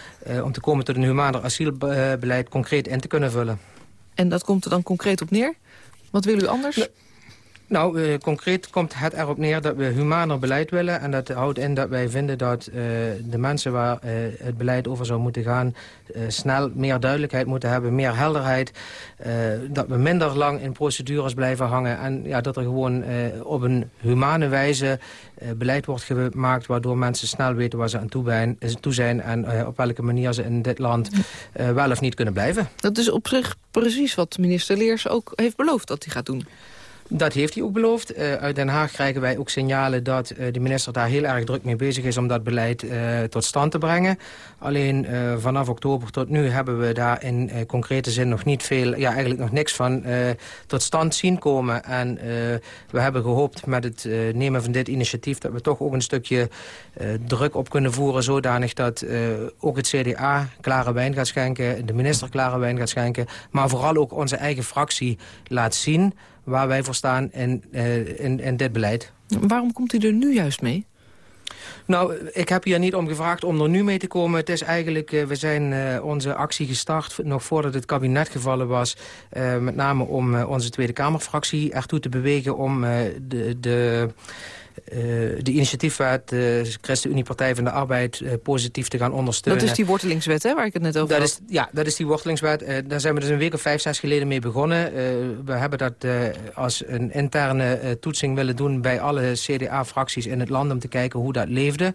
om te komen tot een humaner asielbeleid concreet in te kunnen vullen. En dat komt er dan concreet op neer? Wat wil u anders? Nee. Nou, uh, concreet komt het erop neer dat we humaner beleid willen. En dat houdt in dat wij vinden dat uh, de mensen waar uh, het beleid over zou moeten gaan... snel meer duidelijkheid moeten hebben, meer helderheid. dat we minder lang in procedures blijven hangen. En ja, dat er gewoon op een humane wijze beleid wordt gemaakt... waardoor mensen snel weten waar ze aan toe, toe zijn... en op welke manier ze in dit land wel of niet kunnen blijven. Dat is op zich precies wat minister Leers ook heeft beloofd dat hij gaat doen. Dat heeft hij ook beloofd. Uh, uit Den Haag krijgen wij ook signalen dat uh, de minister daar heel erg druk mee bezig is om dat beleid uh, tot stand te brengen. Alleen vanaf oktober tot nu hebben we daar in concrete zin nog niet veel, ja eigenlijk nog niks van tot stand zien komen. En we hebben gehoopt met het nemen van dit initiatief dat we toch ook een stukje druk op kunnen voeren. Zodanig dat ook het CDA klare wijn gaat schenken, de minister klare wijn gaat schenken. Maar vooral ook onze eigen fractie laat zien waar wij voor staan in, uh, in, in dit beleid. Waarom komt u er nu juist mee? Nou, ik heb hier niet om gevraagd om er nu mee te komen. Het is eigenlijk, uh, we zijn uh, onze actie gestart nog voordat het kabinet gevallen was. Uh, met name om onze Tweede Kamerfractie ertoe te bewegen om de... de de initiatiefwet, de ChristenUnie Partij van de Arbeid, uh, positief te gaan ondersteunen. Dat is die wortelingswet, hè, waar ik het net over dat had. Is, ja, dat is die wortelingswet. Uh, daar zijn we dus een week of vijf, zes geleden mee begonnen. we hebben dat als een interne toetsing willen doen bij alle CDA-fracties in het land... om te kijken hoe dat leefde.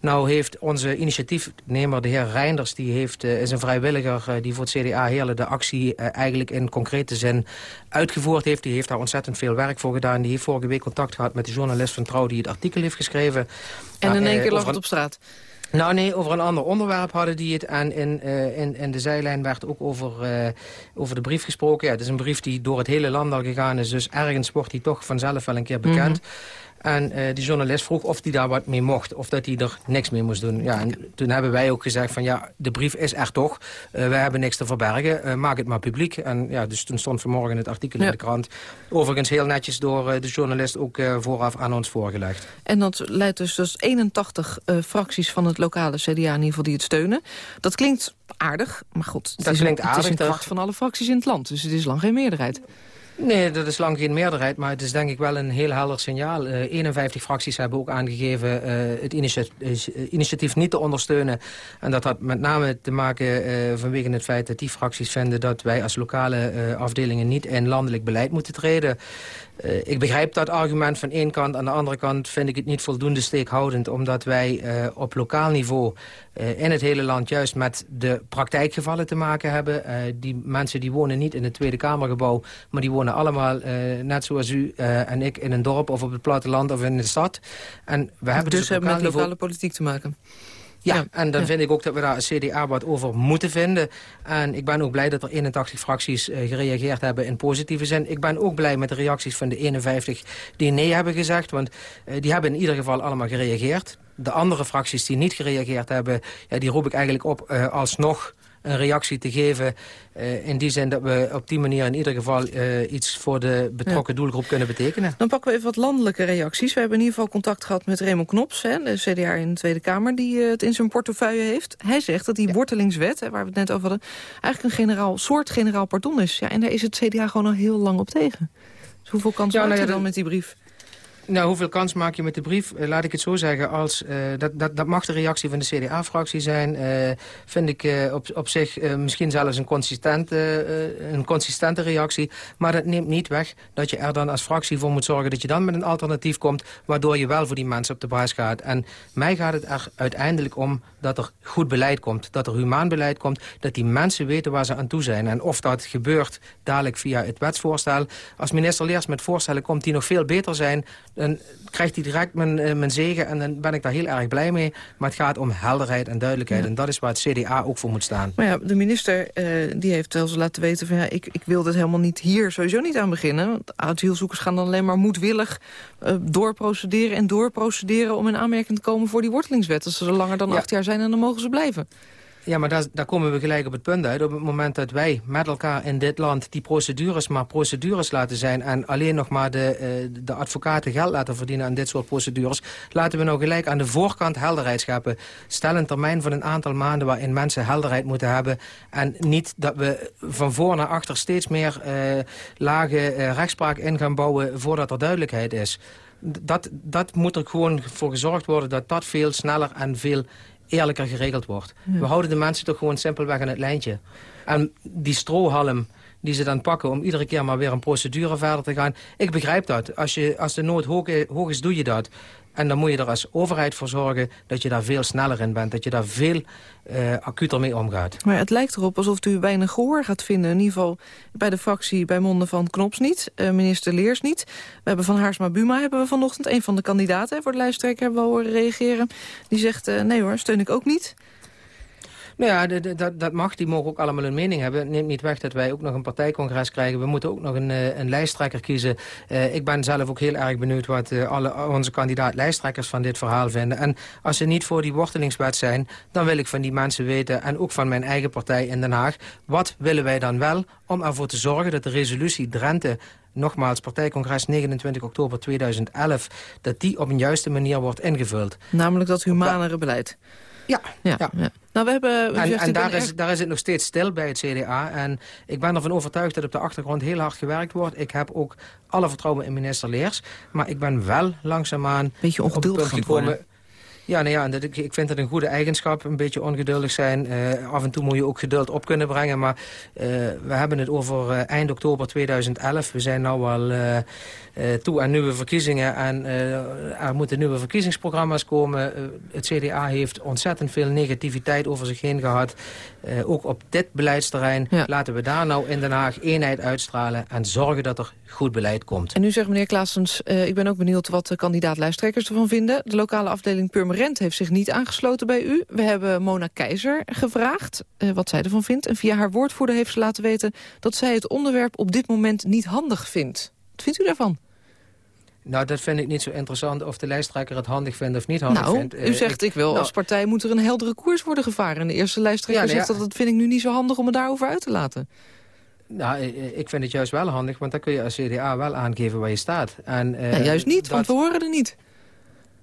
Nou heeft onze initiatiefnemer, de heer Reinders... die heeft, uh, is een vrijwilliger uh, die voor het CDA Heerlen de actie... Uh, eigenlijk in concrete zin uitgevoerd heeft. Die heeft daar ontzettend veel werk voor gedaan. Die heeft vorige week contact gehad met de journalist van Trouw... die het artikel heeft geschreven. En in één keer lag het op straat? Nou nee, over een ander onderwerp hadden die het. En in, uh, in, in de zijlijn werd ook over, uh, over de brief gesproken. Ja, het is een brief die door het hele land al gegaan is. Dus ergens wordt die toch vanzelf wel een keer bekend. Mm -hmm. En uh, die journalist vroeg of hij daar wat mee mocht. Of dat hij er niks mee moest doen. Ja, en toen hebben wij ook gezegd van ja, de brief is er toch. Uh, wij hebben niks te verbergen. Uh, maak het maar publiek. En ja, dus toen stond vanmorgen het artikel ja. in de krant. Overigens heel netjes door de journalist ook vooraf aan ons voorgelegd. En dat leidt dus, dus 81 fracties van het lokale CDA in ieder geval die het steunen. Dat klinkt aardig, maar goed. Het dat is klinkt een, aardig. Het is een kracht van alle fracties in het land. Dus het is lang geen meerderheid. Nee, dat is lang geen meerderheid, maar het is denk ik wel een heel helder signaal. Uh, 51 fracties hebben ook aangegeven uh, het initiatief, uh, initiatief niet te ondersteunen. En dat had met name te maken vanwege het feit dat die fracties vinden... dat wij als lokale afdelingen niet in landelijk beleid moeten treden. Uh, ik begrijp dat argument van één kant. Aan de andere kant vind ik het niet voldoende steekhoudend... omdat wij uh, op lokaal niveau uh, in het hele land juist met de praktijkgevallen te maken hebben. die mensen die wonen niet in het Tweede Kamergebouw... maar die wonen allemaal, net zoals u en ik, in een dorp of op het platteland of in de stad. En we hebben dus, dus hebben met lokale politiek te maken. Ja, en dan vind ik ook dat we daar als CDA wat over moeten vinden. En ik ben ook blij dat er 81 fracties uh, gereageerd hebben in positieve zin. Ik ben ook blij met de reacties van de 51 die nee hebben gezegd. Want uh, die hebben in ieder geval allemaal gereageerd. De andere fracties die niet gereageerd hebben, ja, die roep ik eigenlijk op uh, alsnog een reactie te geven. Uh, in die zin dat we op die manier in ieder geval uh, iets voor de betrokken ja. doelgroep kunnen betekenen. Dan pakken we even wat landelijke reacties. We hebben in ieder geval contact gehad met Raymond Knops, hè, de CDA in de Tweede Kamer, die uh, het in zijn portefeuille heeft. Hij zegt dat die ja. wortelingswet, hè, waar we het net over hadden, eigenlijk een generaal, soort generaal pardon is. Ja, en daar is het CDA gewoon al heel lang op tegen. Dus hoeveel kans ja, nou ja, dan met die brief? Nou, hoeveel kans maak je met de brief? Uh, laat ik het zo zeggen. Als, uh, dat, dat, dat mag de reactie van de CDA-fractie zijn. Uh, vind ik op, op zich misschien zelfs een consistente, een consistente reactie. Maar dat neemt niet weg dat je er dan als fractie voor moet zorgen... dat je dan met een alternatief komt... waardoor je wel voor die mensen op de baas gaat. En mij gaat het er uiteindelijk om dat er goed beleid komt. Dat er humaan beleid komt. Dat die mensen weten waar ze aan toe zijn. En of dat gebeurt dadelijk via het wetsvoorstel. Als minister Leers met voorstellen komt die nog veel beter zijn dan krijgt hij direct mijn, uh, mijn zegen en dan ben ik daar heel erg blij mee. Maar het gaat om helderheid en duidelijkheid. Ja. En dat is waar het CDA ook voor moet staan. Maar ja, de minister uh, die heeft zelfs laten weten van ja, ik, ik wil dit helemaal niet hier sowieso niet aan beginnen. Want asielzoekers gaan dan alleen maar moedwillig uh, doorprocederen en doorprocederen om in aanmerking te komen voor die wortelingswet. Als ze er langer dan ja. acht jaar zijn en dan mogen ze blijven. Ja, maar daar, daar, komen we gelijk op het punt uit. Op het moment dat wij met elkaar in dit land die procedures maar procedures laten zijn... en alleen nog maar de, uh, de advocaten geld laten verdienen aan dit soort procedures... laten we nou gelijk aan de voorkant helderheid scheppen. Stel een termijn van een aantal maanden waarin mensen helderheid moeten hebben... en niet dat we van voor naar achter steeds meer uh, lage uh, rechtspraak in gaan bouwen... voordat er duidelijkheid is. Dat, dat moet er gewoon voor gezorgd worden dat dat veel sneller en veel eerlijker geregeld wordt. Ja. We houden de mensen toch gewoon simpelweg aan het lijntje. En die strohalm die ze dan pakken om iedere keer maar weer een procedure verder te gaan. Ik begrijp dat. Als, je, als de nood hoog, hoog is, doe je dat. En dan moet je er als overheid voor zorgen dat je daar veel sneller in bent. Dat je daar veel uh, acuter mee omgaat. Maar het lijkt erop alsof u weinig gehoor gaat vinden. In ieder geval bij de fractie bij monden van Knops niet. Uh, minister Leers niet. We hebben van Haarsma Buma hebben we vanochtend. Een van de kandidaten voor de lijsttrekker hebben we horen reageren. Die zegt uh, nee hoor, steun ik ook niet. Nou ja, dat, dat mag. Die mogen ook allemaal een mening hebben. Het neemt niet weg dat wij ook nog een partijcongres krijgen. We moeten ook nog een, eh, een lijsttrekker kiezen. Uh, ik ben zelf ook heel erg benieuwd wat uh, alle onze kandidaat-lijsttrekkers van dit verhaal vinden. En als ze niet voor die wortelingswet zijn, dan wil ik van die mensen weten... en ook van mijn eigen partij in Den Haag... wat willen wij dan wel om ervoor te zorgen dat de resolutie Drenthe nogmaals, partijcongres 29 oktober 2011... dat die op een juiste manier wordt ingevuld. Namelijk dat humanere beleid. Ja, ja. ja. Nou, we hebben, en, en daar, is, daar is het nog steeds stil bij het CDA. En ik ben ervan overtuigd dat op de achtergrond heel hard gewerkt wordt. Ik heb ook alle vertrouwen in minister Leers. Maar ik ben wel langzaamaan... Beetje ongeduldig gekomen. Ja, nou ja, dat, ik, ik vind het een goede eigenschap, een beetje ongeduldig zijn. Uh, af en toe moet je ook geduld op kunnen brengen. Maar uh, we hebben het over uh, eind oktober 2011. We zijn nu al toe aan nieuwe verkiezingen. En er moeten nieuwe verkiezingsprogramma's komen. Het CDA heeft ontzettend veel negativiteit over zich heen gehad. Ook op dit beleidsterrein. Ja. Laten we daar nou in Den Haag eenheid uitstralen... en zorgen dat er goed beleid komt. En nu zegt meneer Klaasens, ik ben ook benieuwd wat de kandidaat-lijsttrekkers ervan vinden. De lokale afdeling Purmerend heeft zich niet aangesloten bij u. We hebben Mona Keizer gevraagd wat zij ervan vindt. En via haar woordvoerder heeft ze laten weten... dat zij het onderwerp op dit moment niet handig vindt. Wat vindt u daarvan? Nou, dat vind ik niet zo interessant of de lijsttrekker het handig vindt of niet handig nou, vindt. u eh, zegt, ik, ik wil nou, als partij moet er een heldere koers worden gevaren. En de eerste lijsttrekker ja, zegt dat dat vind ik nu niet zo handig om me daarover uit te laten. Nou, ik vind het juist wel handig, want dan kun je als CDA wel aangeven waar je staat. En, uh, ja, juist niet, dat... want we horen er niet.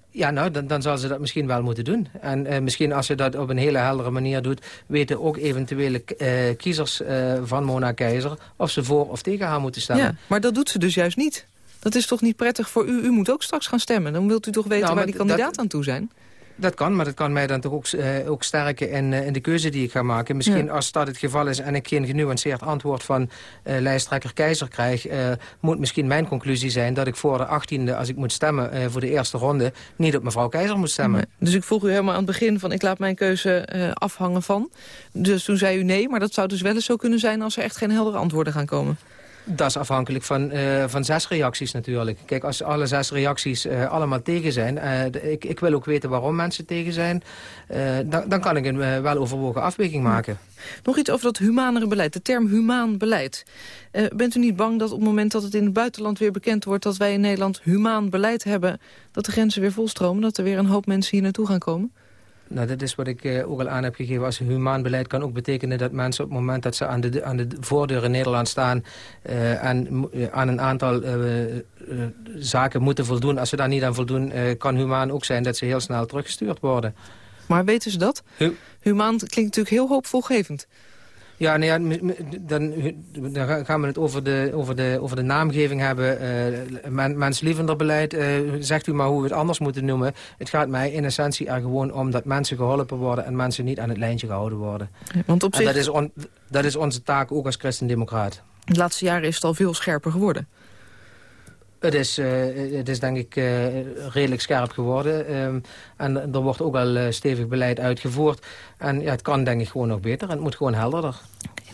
Ja, nou, dan, dan zal ze dat misschien wel moeten doen. En uh, misschien als ze dat op een hele heldere manier doet... weten ook eventuele uh, kiezers van Mona Keizer... of ze voor of tegen haar moeten stemmen. Ja, maar dat doet ze dus juist niet. Dat is toch niet prettig voor u? U moet ook straks gaan stemmen. Dan wilt u toch weten nou, waar die kandidaat aan toe zijn? Dat kan, maar dat kan mij dan toch ook, uh, ook sterken in, uh, in, de keuze die ik ga maken. Misschien Ja. als dat het geval is en ik geen genuanceerd antwoord van uh, lijsttrekker Keizer krijg... moet misschien mijn conclusie zijn dat ik voor de 18e, als ik moet stemmen voor de eerste ronde... niet op mevrouw Keizer moet stemmen. Nee. Dus ik vroeg u helemaal aan het begin van ik laat mijn keuze afhangen van. Dus toen zei u nee, maar dat zou dus wel eens zo kunnen zijn... als er echt geen heldere antwoorden gaan komen. Dat is afhankelijk van, uh, van zes reacties natuurlijk. Kijk, als alle zes reacties uh, allemaal tegen zijn... Uh, ik, ik wil ook weten waarom mensen tegen zijn... Dan, dan, kan ik een wel overwogen afweging maken. Nog iets over dat humanere beleid, de term humaan beleid. bent u niet bang dat op het moment dat het in het buitenland weer bekend wordt... dat wij in Nederland humaan beleid hebben... dat de grenzen weer volstromen, dat er weer een hoop mensen hier naartoe gaan komen? Nou, dat is wat ik uh, ook al aan heb gegeven. Als humaan beleid kan ook betekenen dat mensen op het moment dat ze aan de, aan de voordeur in Nederland staan... Uh, en uh, aan een aantal zaken moeten voldoen. Als ze daar niet aan voldoen, kan humaan ook zijn dat ze heel snel teruggestuurd worden. Maar weten ze dat? Hu humaan klinkt natuurlijk heel hoopvolgevend. Ja, nou ja, dan, dan gaan we het over de, over de, over de naamgeving hebben. Uh, men, menslievender uh, zegt u maar hoe we het anders moeten noemen. Het gaat mij in essentie er gewoon om dat mensen geholpen worden... en mensen niet aan het lijntje gehouden worden. Want op zich... dat, is on, dat is onze taak ook als christendemocraat. De laatste jaren is het al veel scherper geworden. Het is, uh, het is denk ik uh, redelijk scherp geworden. Um, en er wordt ook al uh, stevig beleid uitgevoerd. En ja, het kan denk ik gewoon nog beter. En het moet gewoon helderder.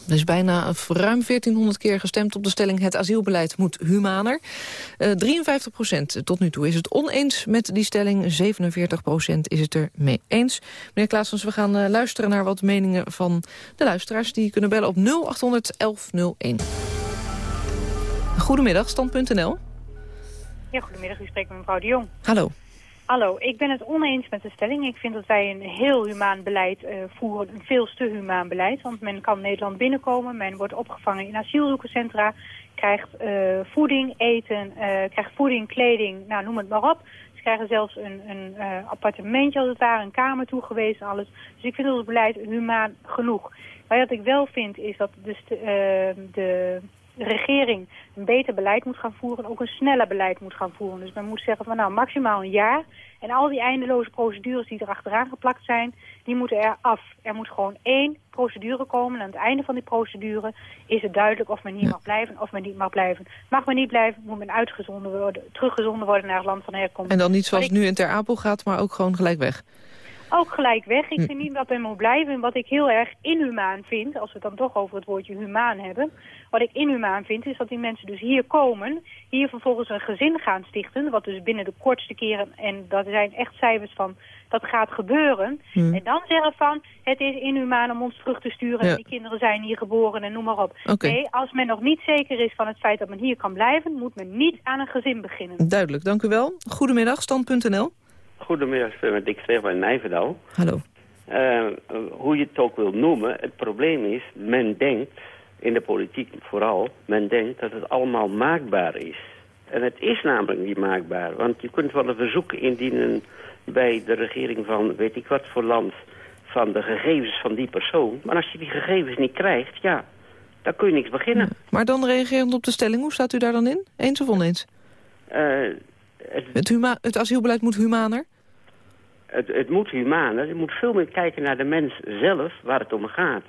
Er is bijna ruim 1400 keer gestemd op de stelling... het asielbeleid moet humaner. 53 procent tot nu toe is het oneens met die stelling. 47 procent is het er mee eens. Meneer Klaasens, we gaan luisteren naar wat meningen van de luisteraars. Die kunnen bellen op 0800 1101. Goedemiddag, stand.nl. Ja, goedemiddag. U spreekt met mevrouw de Jong. Hallo. Hallo, ik ben het oneens met de stelling. Ik vind dat wij een heel humaan beleid uh, voeren, een veel te humaan beleid. Want men kan Nederland binnenkomen, men wordt opgevangen in asielzoekerscentra, krijgt uh, voeding, eten, uh, krijgt voeding, kleding, nou noem het maar op. Ze krijgen zelfs een, een appartementje als het ware, een kamer toegewezen, alles. Dus ik vind dat het beleid humaan genoeg. Maar wat ik wel vind is dat de, de de regering een beter beleid moet gaan voeren... en ook een sneller beleid moet gaan voeren. Dus men moet zeggen van nou maximaal een jaar... en al die eindeloze procedures die er achteraan geplakt zijn... die moeten er af. Er moet gewoon één procedure komen... en aan het einde van die procedure is het duidelijk... of men hier ja. mag blijven of men niet mag blijven. Mag men niet blijven, moet men uitgezonden worden... teruggezonden worden naar het land van herkomst. En dan niet zoals ik... nu in Ter Apel gaat, maar ook gewoon gelijk weg? Ook gelijk weg. Ik vind niet dat men moet blijven. En wat ik heel erg inhumaan vind, als we het dan toch over het woordje humaan hebben... wat ik inhumaan vind, is dat die mensen dus hier komen... hier vervolgens een gezin gaan stichten... wat dus binnen de kortste keren, en dat zijn echt cijfers van... dat gaat gebeuren. Hmm. En dan zeggen van, het is inhumaan om ons terug te sturen... Ja. en die kinderen zijn hier geboren en noem maar op. Okay. Nee, als men nog niet zeker is van het feit dat men hier kan blijven... moet men niet aan een gezin beginnen. Duidelijk, dank u wel. Goedemiddag, stand.nl. Goedemiddag, ik ben met Dick Streeg bij Nijverdal. Hallo. Uh, hoe je het ook wil noemen, het probleem is, men denkt, in de politiek vooral, men denkt dat het allemaal maakbaar is. En het is namelijk niet maakbaar, want je kunt wel een verzoek indienen bij de regering van weet ik wat voor land, van de gegevens van die persoon. Maar als je die gegevens niet krijgt, ja, dan kun je niks beginnen. Ja. Maar dan reagerend op de stelling, hoe staat u daar dan in? Eens of oneens? Uh, het, het, huma het asielbeleid moet humaner? Het, het, moet humaner. Je moet veel meer kijken naar de mens zelf, waar het om gaat.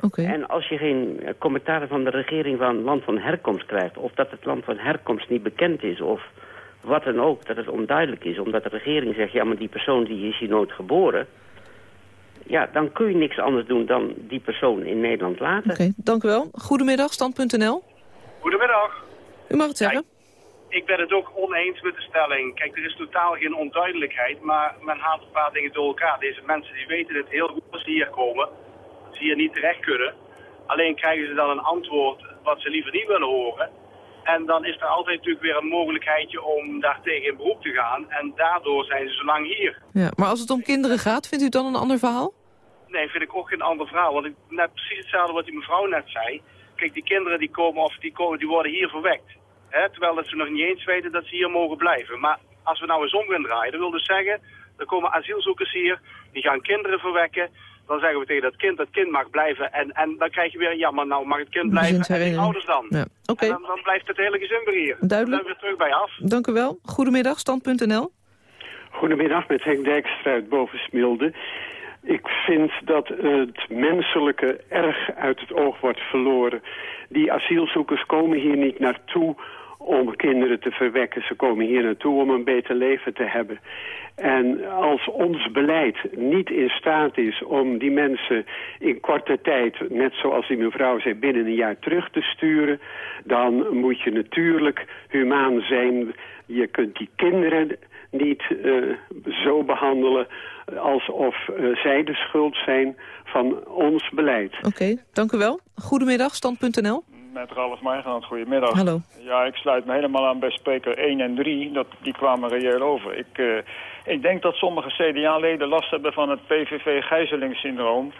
Okay. En als je geen commentaar van de regering van land van herkomst krijgt... of dat het land van herkomst niet bekend is... of wat dan ook, dat het onduidelijk is... omdat de regering zegt, ja, maar die persoon die is hier nooit geboren... ja, dan kun je niks anders doen dan die persoon in Nederland laten. Oké, okay, dank u wel. Goedemiddag, stand.nl. Goedemiddag. U mag het zeggen. Ja, ik ben het ook oneens met de stelling. Kijk, er is totaal geen onduidelijkheid, maar men haalt een paar dingen door elkaar. Deze mensen die weten het heel goed als ze hier komen, ze hier niet terecht kunnen. Alleen krijgen ze dan een antwoord wat ze liever niet willen horen. En dan is er altijd natuurlijk weer een mogelijkheidje om daar tegen in beroep te gaan. En daardoor zijn ze zo lang hier. Ja, maar als het om kinderen gaat, vindt u dan een ander verhaal? Nee, vind ik ook geen ander verhaal. Want ik, net precies hetzelfde wat die mevrouw net zei. Kijk, die kinderen die komen of die, komen, die worden hier verwekt. Hè, terwijl dat ze nog niet eens weten dat ze hier mogen blijven. Maar als we nou eens om gaan draaien, dat wil dus zeggen... er komen asielzoekers hier, die gaan kinderen verwekken... dan zeggen we tegen dat kind, dat kind mag blijven. En, en dan krijg je weer, ja, maar nou mag het kind blijven en die ouders dan. Ja. Okay. En dan, dan, blijft het hele gezin weer hier. Duidelijk. Dan zijn we weer terug bij af. Dank u wel. Goedemiddag, stand.nl. Goedemiddag, met Henk Dijkstra uit Bovensmilde. Ik vind dat het menselijke erg uit het oog wordt verloren. Die asielzoekers komen hier niet naartoe om kinderen te verwekken. Ze komen hier naartoe om een beter leven te hebben. En als ons beleid niet in staat is om die mensen in korte tijd, net zoals die mevrouw zei, binnen een jaar terug te sturen, dan moet je natuurlijk humaan zijn. Je kunt die kinderen niet uh, zo behandelen alsof uh, zij de schuld zijn van ons beleid. Oké, dank u wel. Goedemiddag, stand.nl. Met Ralf Meijgerand, goedemiddag. Hallo. Ja, ik sluit me helemaal aan bij spreker 1 en 3. Dat, die kwamen reëel over. Ik, uh, ik denk dat sommige CDA-leden last hebben van het PVV-gijzelingssyndroom.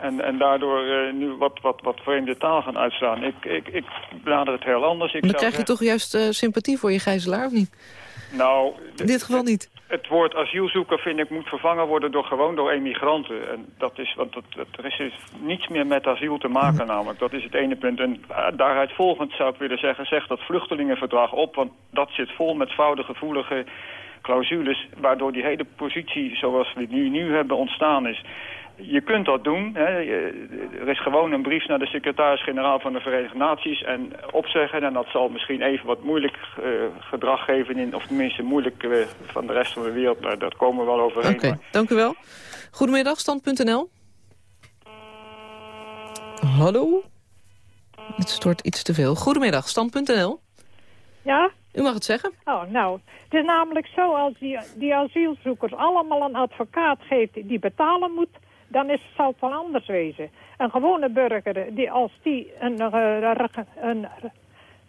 En, en daardoor uh, nu wat, wat, wat vreemde taal gaan uitstaan. Ik, ik, ik blader het heel anders. Ik dan krijg je toch juist uh, sympathie voor je gijzelaar, of niet? Nou... In dit geval niet. Het, woord asielzoeker, vind ik, moet vervangen worden door gewoon door emigranten. En dat is, want het, het, er is dus niets meer met asiel te maken namelijk. Dat is het ene punt. En uh, daaruit volgend zou ik willen zeggen, zeg dat vluchtelingenverdrag op. Want dat zit vol met foute, gevoelige clausules. Waardoor die hele positie zoals we nu, nu hebben ontstaan is je kunt dat doen. Hè. Er is gewoon een brief naar de secretaris-generaal van de Verenigde Naties en opzeggen. En dat zal misschien even wat moeilijk uh, gedrag geven, in, of tenminste moeilijk uh, van de rest van de wereld. Maar daar komen we wel overheen. Oké, okay, dank u wel. Goedemiddag, stand.nl. Hallo? Het stort iets te veel. Goedemiddag, stand.nl. Ja? U mag het zeggen. Oh, nou, het is namelijk zo als die, die asielzoekers allemaal een advocaat geeft die betalen moet dan is, zal het wel anders wezen. Een gewone burger, die, als die een, uh, een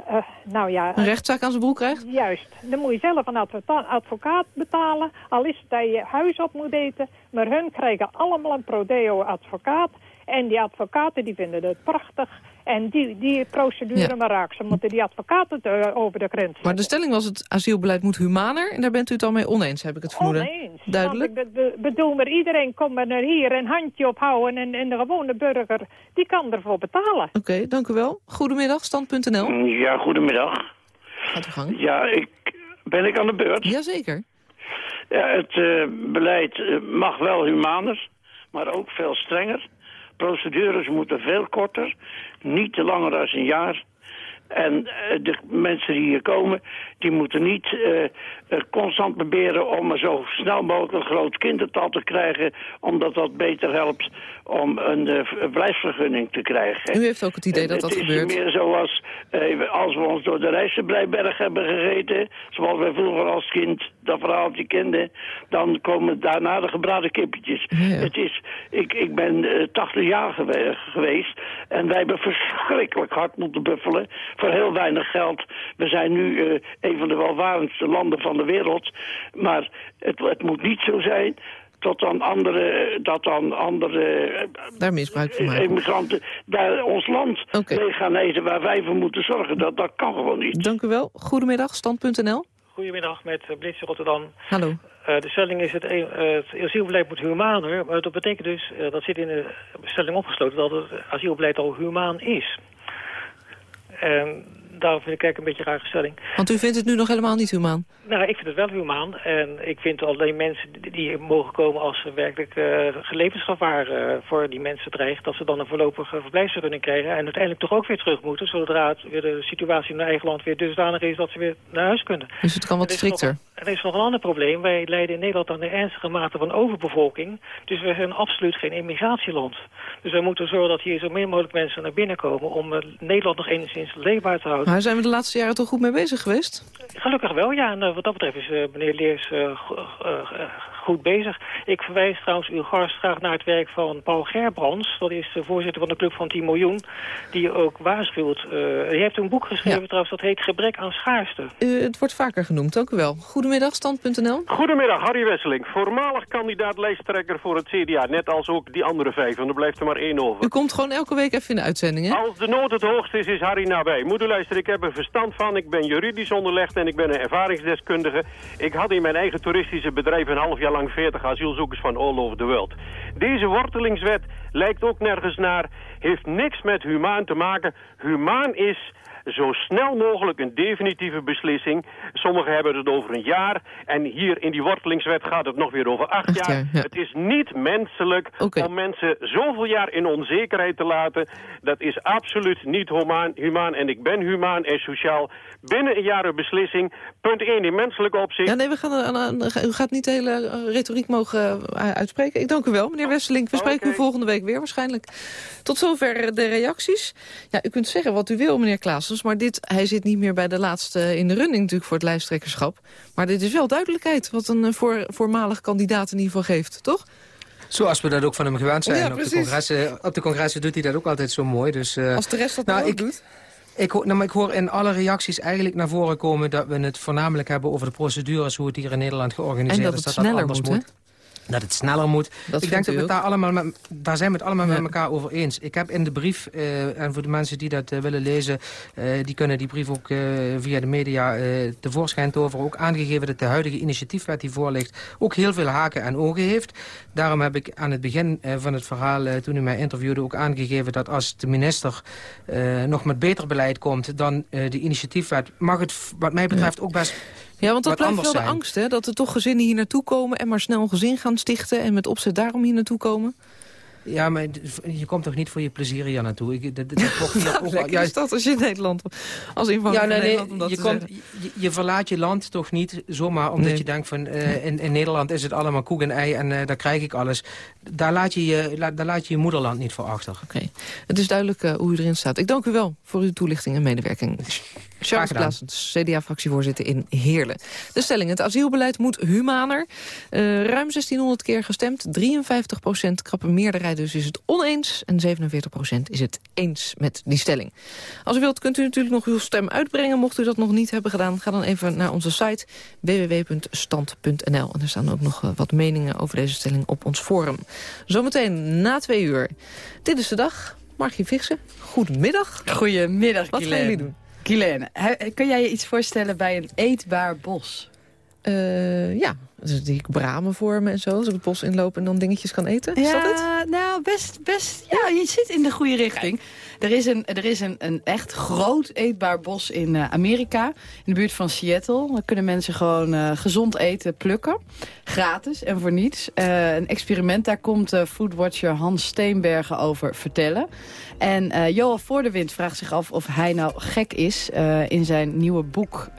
uh, nou ja, een rechtszaak aan zijn broek krijgt? Juist. Dan moet je zelf een advocaat betalen. Al is het dat je huis op moet eten. Maar hun krijgen allemaal een prodeo-advocaat. En die advocaten die vinden het prachtig. En die, die procedure ja. maar raak. Ze moeten die advocaten te, over de grens Maar de stelling was het asielbeleid moet humaner. En daar bent u het al mee oneens, heb ik het vermoeden. Oneens. Duidelijk. Want ik be bedoel, maar iedereen komt maar naar hier een handje ophouden. En, en de gewone burger, die kan ervoor betalen. Oké, okay, dank u wel. Goedemiddag, stand.nl. Ja, goedemiddag. Gaat u gang. Ja, ik, ben ik aan de beurt? Jazeker. Ja, het uh, beleid mag wel humaner, maar ook veel strenger. Procedures moeten veel korter, niet te langer dan een jaar. En de mensen die hier komen, die moeten niet uh, uh, constant proberen om zo snel mogelijk een groot kindertal te krijgen, omdat dat beter helpt om een uh, te krijgen. U heeft ook het idee en dat dat gebeurt? Het is meer zoals als we ons door de Rijstenbreiberg hebben gegeten, zoals wij vroeger als kind dat verhaaltje kenden, dan komen daarna de gebraden kippetjes. Ja. Het is, ik, ik ben 80 jaar gewe geweest en wij hebben verschrikkelijk hard moeten buffelen voor heel weinig geld. We zijn nu een van de welvarendste landen van de wereld. Maar het, het moet niet zo zijn dat dan andere, dat dan andere daar misbruik van maken. emigranten daar ons land okay. mee gaan eten waar wij voor moeten zorgen. Dat, dat kan gewoon niet. Dank u wel. Goedemiddag, stand.nl. Goedemiddag, met Blitz Rotterdam. Hallo. Uh, de stelling is, het, uh, het asielbeleid moet humaner. Maar dat betekent dus, uh, dat zit in de stelling opgesloten, dat het asielbeleid al humaan is. En daarom vind ik eigenlijk een beetje een rare stelling. Want u vindt het nu nog helemaal niet humaan? Nou, ik vind het wel humaan. En ik vind alleen mensen die, mogen komen als ze werkelijk uh, levensgevaar uh, voor die mensen dreigt... dat ze dan een voorlopige verblijfsvergunning krijgen... en uiteindelijk toch ook weer terug moeten... zodra het weer de situatie in hun eigen land weer dusdanig is... dat ze weer naar huis kunnen. Dus het kan wat strikter? Er is nog een ander probleem. Wij leiden in Nederland aan een ernstige mate van overbevolking. Dus we zijn absoluut geen immigratieland. Dus wij moeten zorgen dat hier zo min mogelijk mensen naar binnen komen... om uh, Nederland nog enigszins leefbaar te houden. Maar zijn we de laatste jaren toch goed mee bezig geweest? Gelukkig wel, ja. En uh, wat dat betreft is uh, meneer Leers uh, goed bezig. Ik verwijs trouwens uw gast graag naar het werk van Paul Gerbrands. Dat is de voorzitter van de Club van 10 miljoen. Die ook waarschuwt. hij heeft een boek geschreven ja. trouwens, dat heet Gebrek aan schaarste. het wordt vaker genoemd, dank u wel. Goedemiddag, stand.nl. Goedemiddag, Harry Wesseling. Voormalig kandidaat lijsttrekker voor het CDA. Net als ook die andere vijf, want er blijft er maar één over. U komt gewoon elke week even in de uitzending, hè? Als de nood het hoogst is, is Harry nabij. Moet u luisteren, ik heb er verstand van. Ik ben juridisch onderlegd en ik ben een ervaringsdeskundige. Ik had in mijn eigen toeristische bedrijf een half jaar lang 40 asielzoekers van all over the world. Deze wortelingswet lijkt ook nergens naar, heeft niks met humaan te maken. Humaan is zo snel mogelijk een definitieve beslissing. Sommigen hebben het over een jaar. En hier in die wortelingswet gaat het nog weer over acht, jaar. Het is niet menselijk om mensen zoveel jaar in onzekerheid te laten. Dat is absoluut niet humaan. humaan. En ik ben humaan en sociaal. Binnen een jaar een beslissing. Punt 1 in menselijk opzicht. Ja, nee, we gaan, u gaat niet de hele eh, retoriek mogen eh, uitspreken. Ik dank u wel, meneer Wesseling. We spreken u volgende week weer waarschijnlijk. Tot zover de reacties. Ja, u kunt zeggen wat u wil, meneer Maar dit, hij zit niet meer bij de laatste in de running natuurlijk voor het lijsttrekkerschap. Maar dit is wel duidelijkheid wat een eh, voor, voormalig kandidaat in ieder geval geeft, toch? Zoals we dat ook van hem gewend zijn. op, de congressen, op de congressen doet hij dat ook altijd zo mooi. Dus, uh, Als de rest dat nou, ook ik, doet? Ik hoor, nou, maar ik hoor in alle reacties eigenlijk naar voren komen... dat we het voornamelijk hebben over de procedures... hoe het hier in Nederland georganiseerd is. En dat het sneller moet, moet dat het sneller moet. ik denk dat we daar allemaal met, daar zijn we het allemaal met elkaar over eens. Ik heb in de brief, uh, en voor de mensen die dat uh, willen lezen... Uh, die kunnen die brief ook via de media tevoorschijn toveren. Ook aangegeven dat de huidige initiatiefwet die voor ligt... ook heel veel haken en ogen heeft. Daarom heb ik aan het begin van het verhaal, toen u mij interviewde... ook aangegeven dat als de minister nog met beter beleid komt... dan de initiatiefwet mag het wat mij betreft ook best ja, want dat blijft wel de angst, hè? Dat er toch gezinnen hier naartoe komen... en maar snel een gezin gaan stichten en met opzet daarom hier naartoe komen? Ja, maar je komt toch niet voor je plezier hier naartoe? Ik, dat, dat, dat ja, juist dat als je in Nederland, als inwoner ja, nee, nee, Nederland, je, komt, je, je, verlaat je land toch niet zomaar omdat je denkt van uh, in, in, Nederland is het allemaal koek en ei en uh, daar krijg ik alles. Daar laat je je, daar laat je, je moederland niet voor achter. Oké, het is duidelijk uh, hoe u erin staat. Ik dank u wel voor uw toelichting en medewerking. Charles CDA-fractievoorzitter in Heerlen. De stelling, het asielbeleid moet humaner. Uh, ruim 1600 keer gestemd, 53 procent, krappe meerderheid dus is het oneens... en 47 procent is het eens met die stelling. Als u wilt kunt u natuurlijk nog uw stem uitbrengen. Mocht u dat nog niet hebben gedaan, ga dan even naar onze site www.stand.nl. En er staan ook nog eh, wat meningen over deze stelling op ons forum. Zometeen na twee uur. Dit is de dag. Margie Vixen, goedemiddag. Goedemiddag, Wat gaan jullie doen? Kilene, kun jij je iets voorstellen bij een eetbaar bos? Uh, ja, dus die bramen vormen en zo. Als ik het bos inlopen en dan dingetjes kan eten. Is ja, dat het? nou, best, best. Ja, je zit in de goede richting. Er is, een, er is een, een echt groot eetbaar bos in uh, Amerika. In de buurt van Seattle. Daar kunnen mensen gewoon uh, gezond eten plukken. Gratis en voor niets. Uh, een experiment, daar komt foodwatcher Hans Steenbergen over vertellen. En Johan Voordewind vraagt zich af of hij nou gek is. In zijn nieuwe boek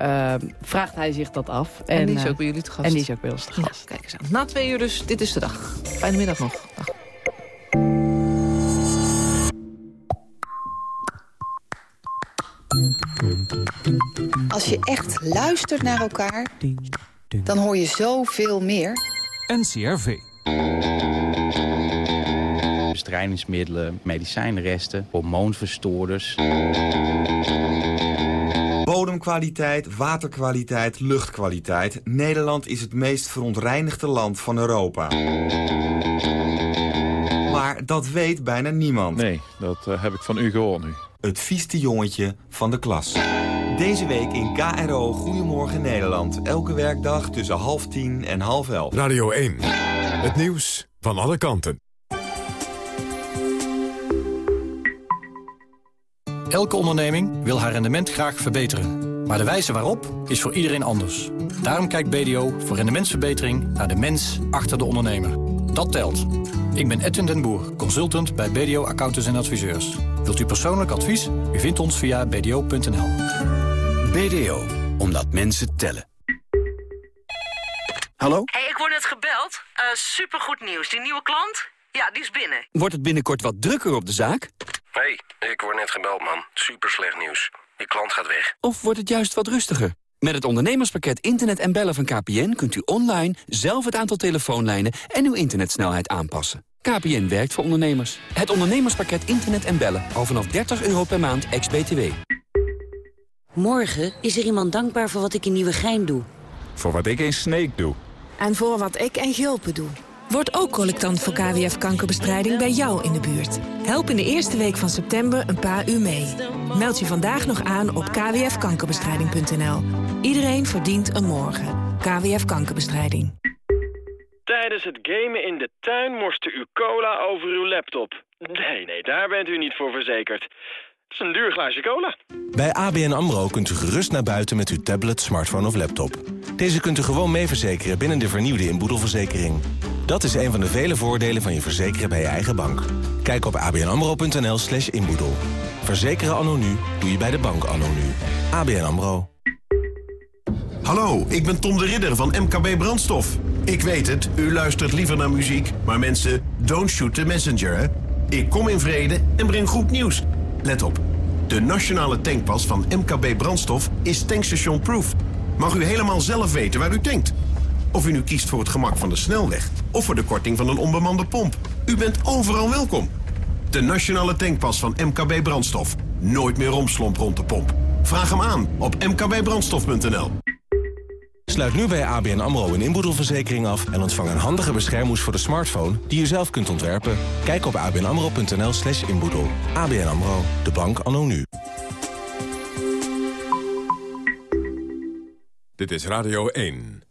vraagt hij zich dat af. En, en die is ook bij jullie te gast. En die is ook bij gast. kijk eens aan. Na twee uur dus, dit is de dag. Fijne middag nog. Dag. Als je echt luistert naar elkaar, dan hoor je zoveel meer. NCRV bestrijdingsmiddelen, medicijnresten, hormoonverstoorders. Bodemkwaliteit, waterkwaliteit, luchtkwaliteit. Nederland is het meest verontreinigde land van Europa. Maar dat weet bijna niemand. Nee, dat uh, heb ik van u gehoord nu. Het vieste jongetje van de klas. Deze week in KRO Goedemorgen Nederland. Elke werkdag tussen half tien en half elf. Radio 1. Het nieuws van alle kanten. Elke onderneming wil haar rendement graag verbeteren. Maar de wijze waarop is voor iedereen anders. Daarom kijkt BDO voor rendementsverbetering naar de mens achter de ondernemer. Dat telt. Ik ben Edwin den Boer, consultant bij BDO Accountants en Adviseurs. Wilt u persoonlijk advies? U vindt ons via bdo.nl. BDO, omdat mensen tellen. Hallo? Hey, ik word net gebeld. Uh, supergoed nieuws. Die nieuwe klant? Ja, die is binnen. Wordt het binnenkort wat drukker op de zaak? Hey, ik word net gebeld, man. Super slecht nieuws. Die klant gaat weg. Of wordt het juist wat rustiger? Met het ondernemerspakket Internet en Bellen van KPN... kunt u online zelf het aantal telefoonlijnen en uw internetsnelheid aanpassen. KPN werkt voor ondernemers. Het ondernemerspakket Internet en Bellen. Al vanaf 30 euro per maand, ex-BTW. Morgen is er iemand dankbaar voor wat ik in Nieuwegein doe. Voor wat ik in Sneek doe. En voor wat ik in Gulpen doe. Word ook collectant voor KWF-kankerbestrijding bij jou in de buurt. Help in de eerste week van september een paar uur mee. Meld je vandaag nog aan op kwfkankerbestrijding.nl. Iedereen verdient een morgen. KWF Kankerbestrijding. Tijdens het gamen in de tuin morste u cola over uw laptop. Nee, nee, daar bent u niet voor verzekerd. Dat is een duur glaasje cola. Bij ABN AMRO kunt u gerust naar buiten met uw tablet, smartphone of laptop. Deze kunt u gewoon mee verzekeren binnen de vernieuwde inboedelverzekering. Dat is een van de vele voordelen van je verzekeren bij je eigen bank. Kijk op abnamro.nl slash inboedel. Verzekeren anno nu doe je bij de bank anno nu. ABN AMRO. Hallo, ik ben Tom de Ridder van MKB Brandstof. Ik weet het, u luistert liever naar muziek, maar mensen, don't shoot the messenger, hè? Ik kom in vrede en breng goed nieuws. Let op, de nationale tankpas van MKB Brandstof is tankstation proof. Mag u helemaal zelf weten waar u tankt. Of u nu kiest voor het gemak van de snelweg of voor de korting van een onbemande pomp. U bent overal welkom. De nationale tankpas van MKB Brandstof. Nooit meer romslomp rond de pomp. Vraag hem aan op mkbbrandstof.nl. Sluit nu bij ABN AMRO een inboedelverzekering af... en ontvang een handige beschermhoes voor de smartphone die je zelf kunt ontwerpen. Kijk op abnamro.nl slash inboedel. ABN AMRO, de bank anno nu. Dit is Radio 1.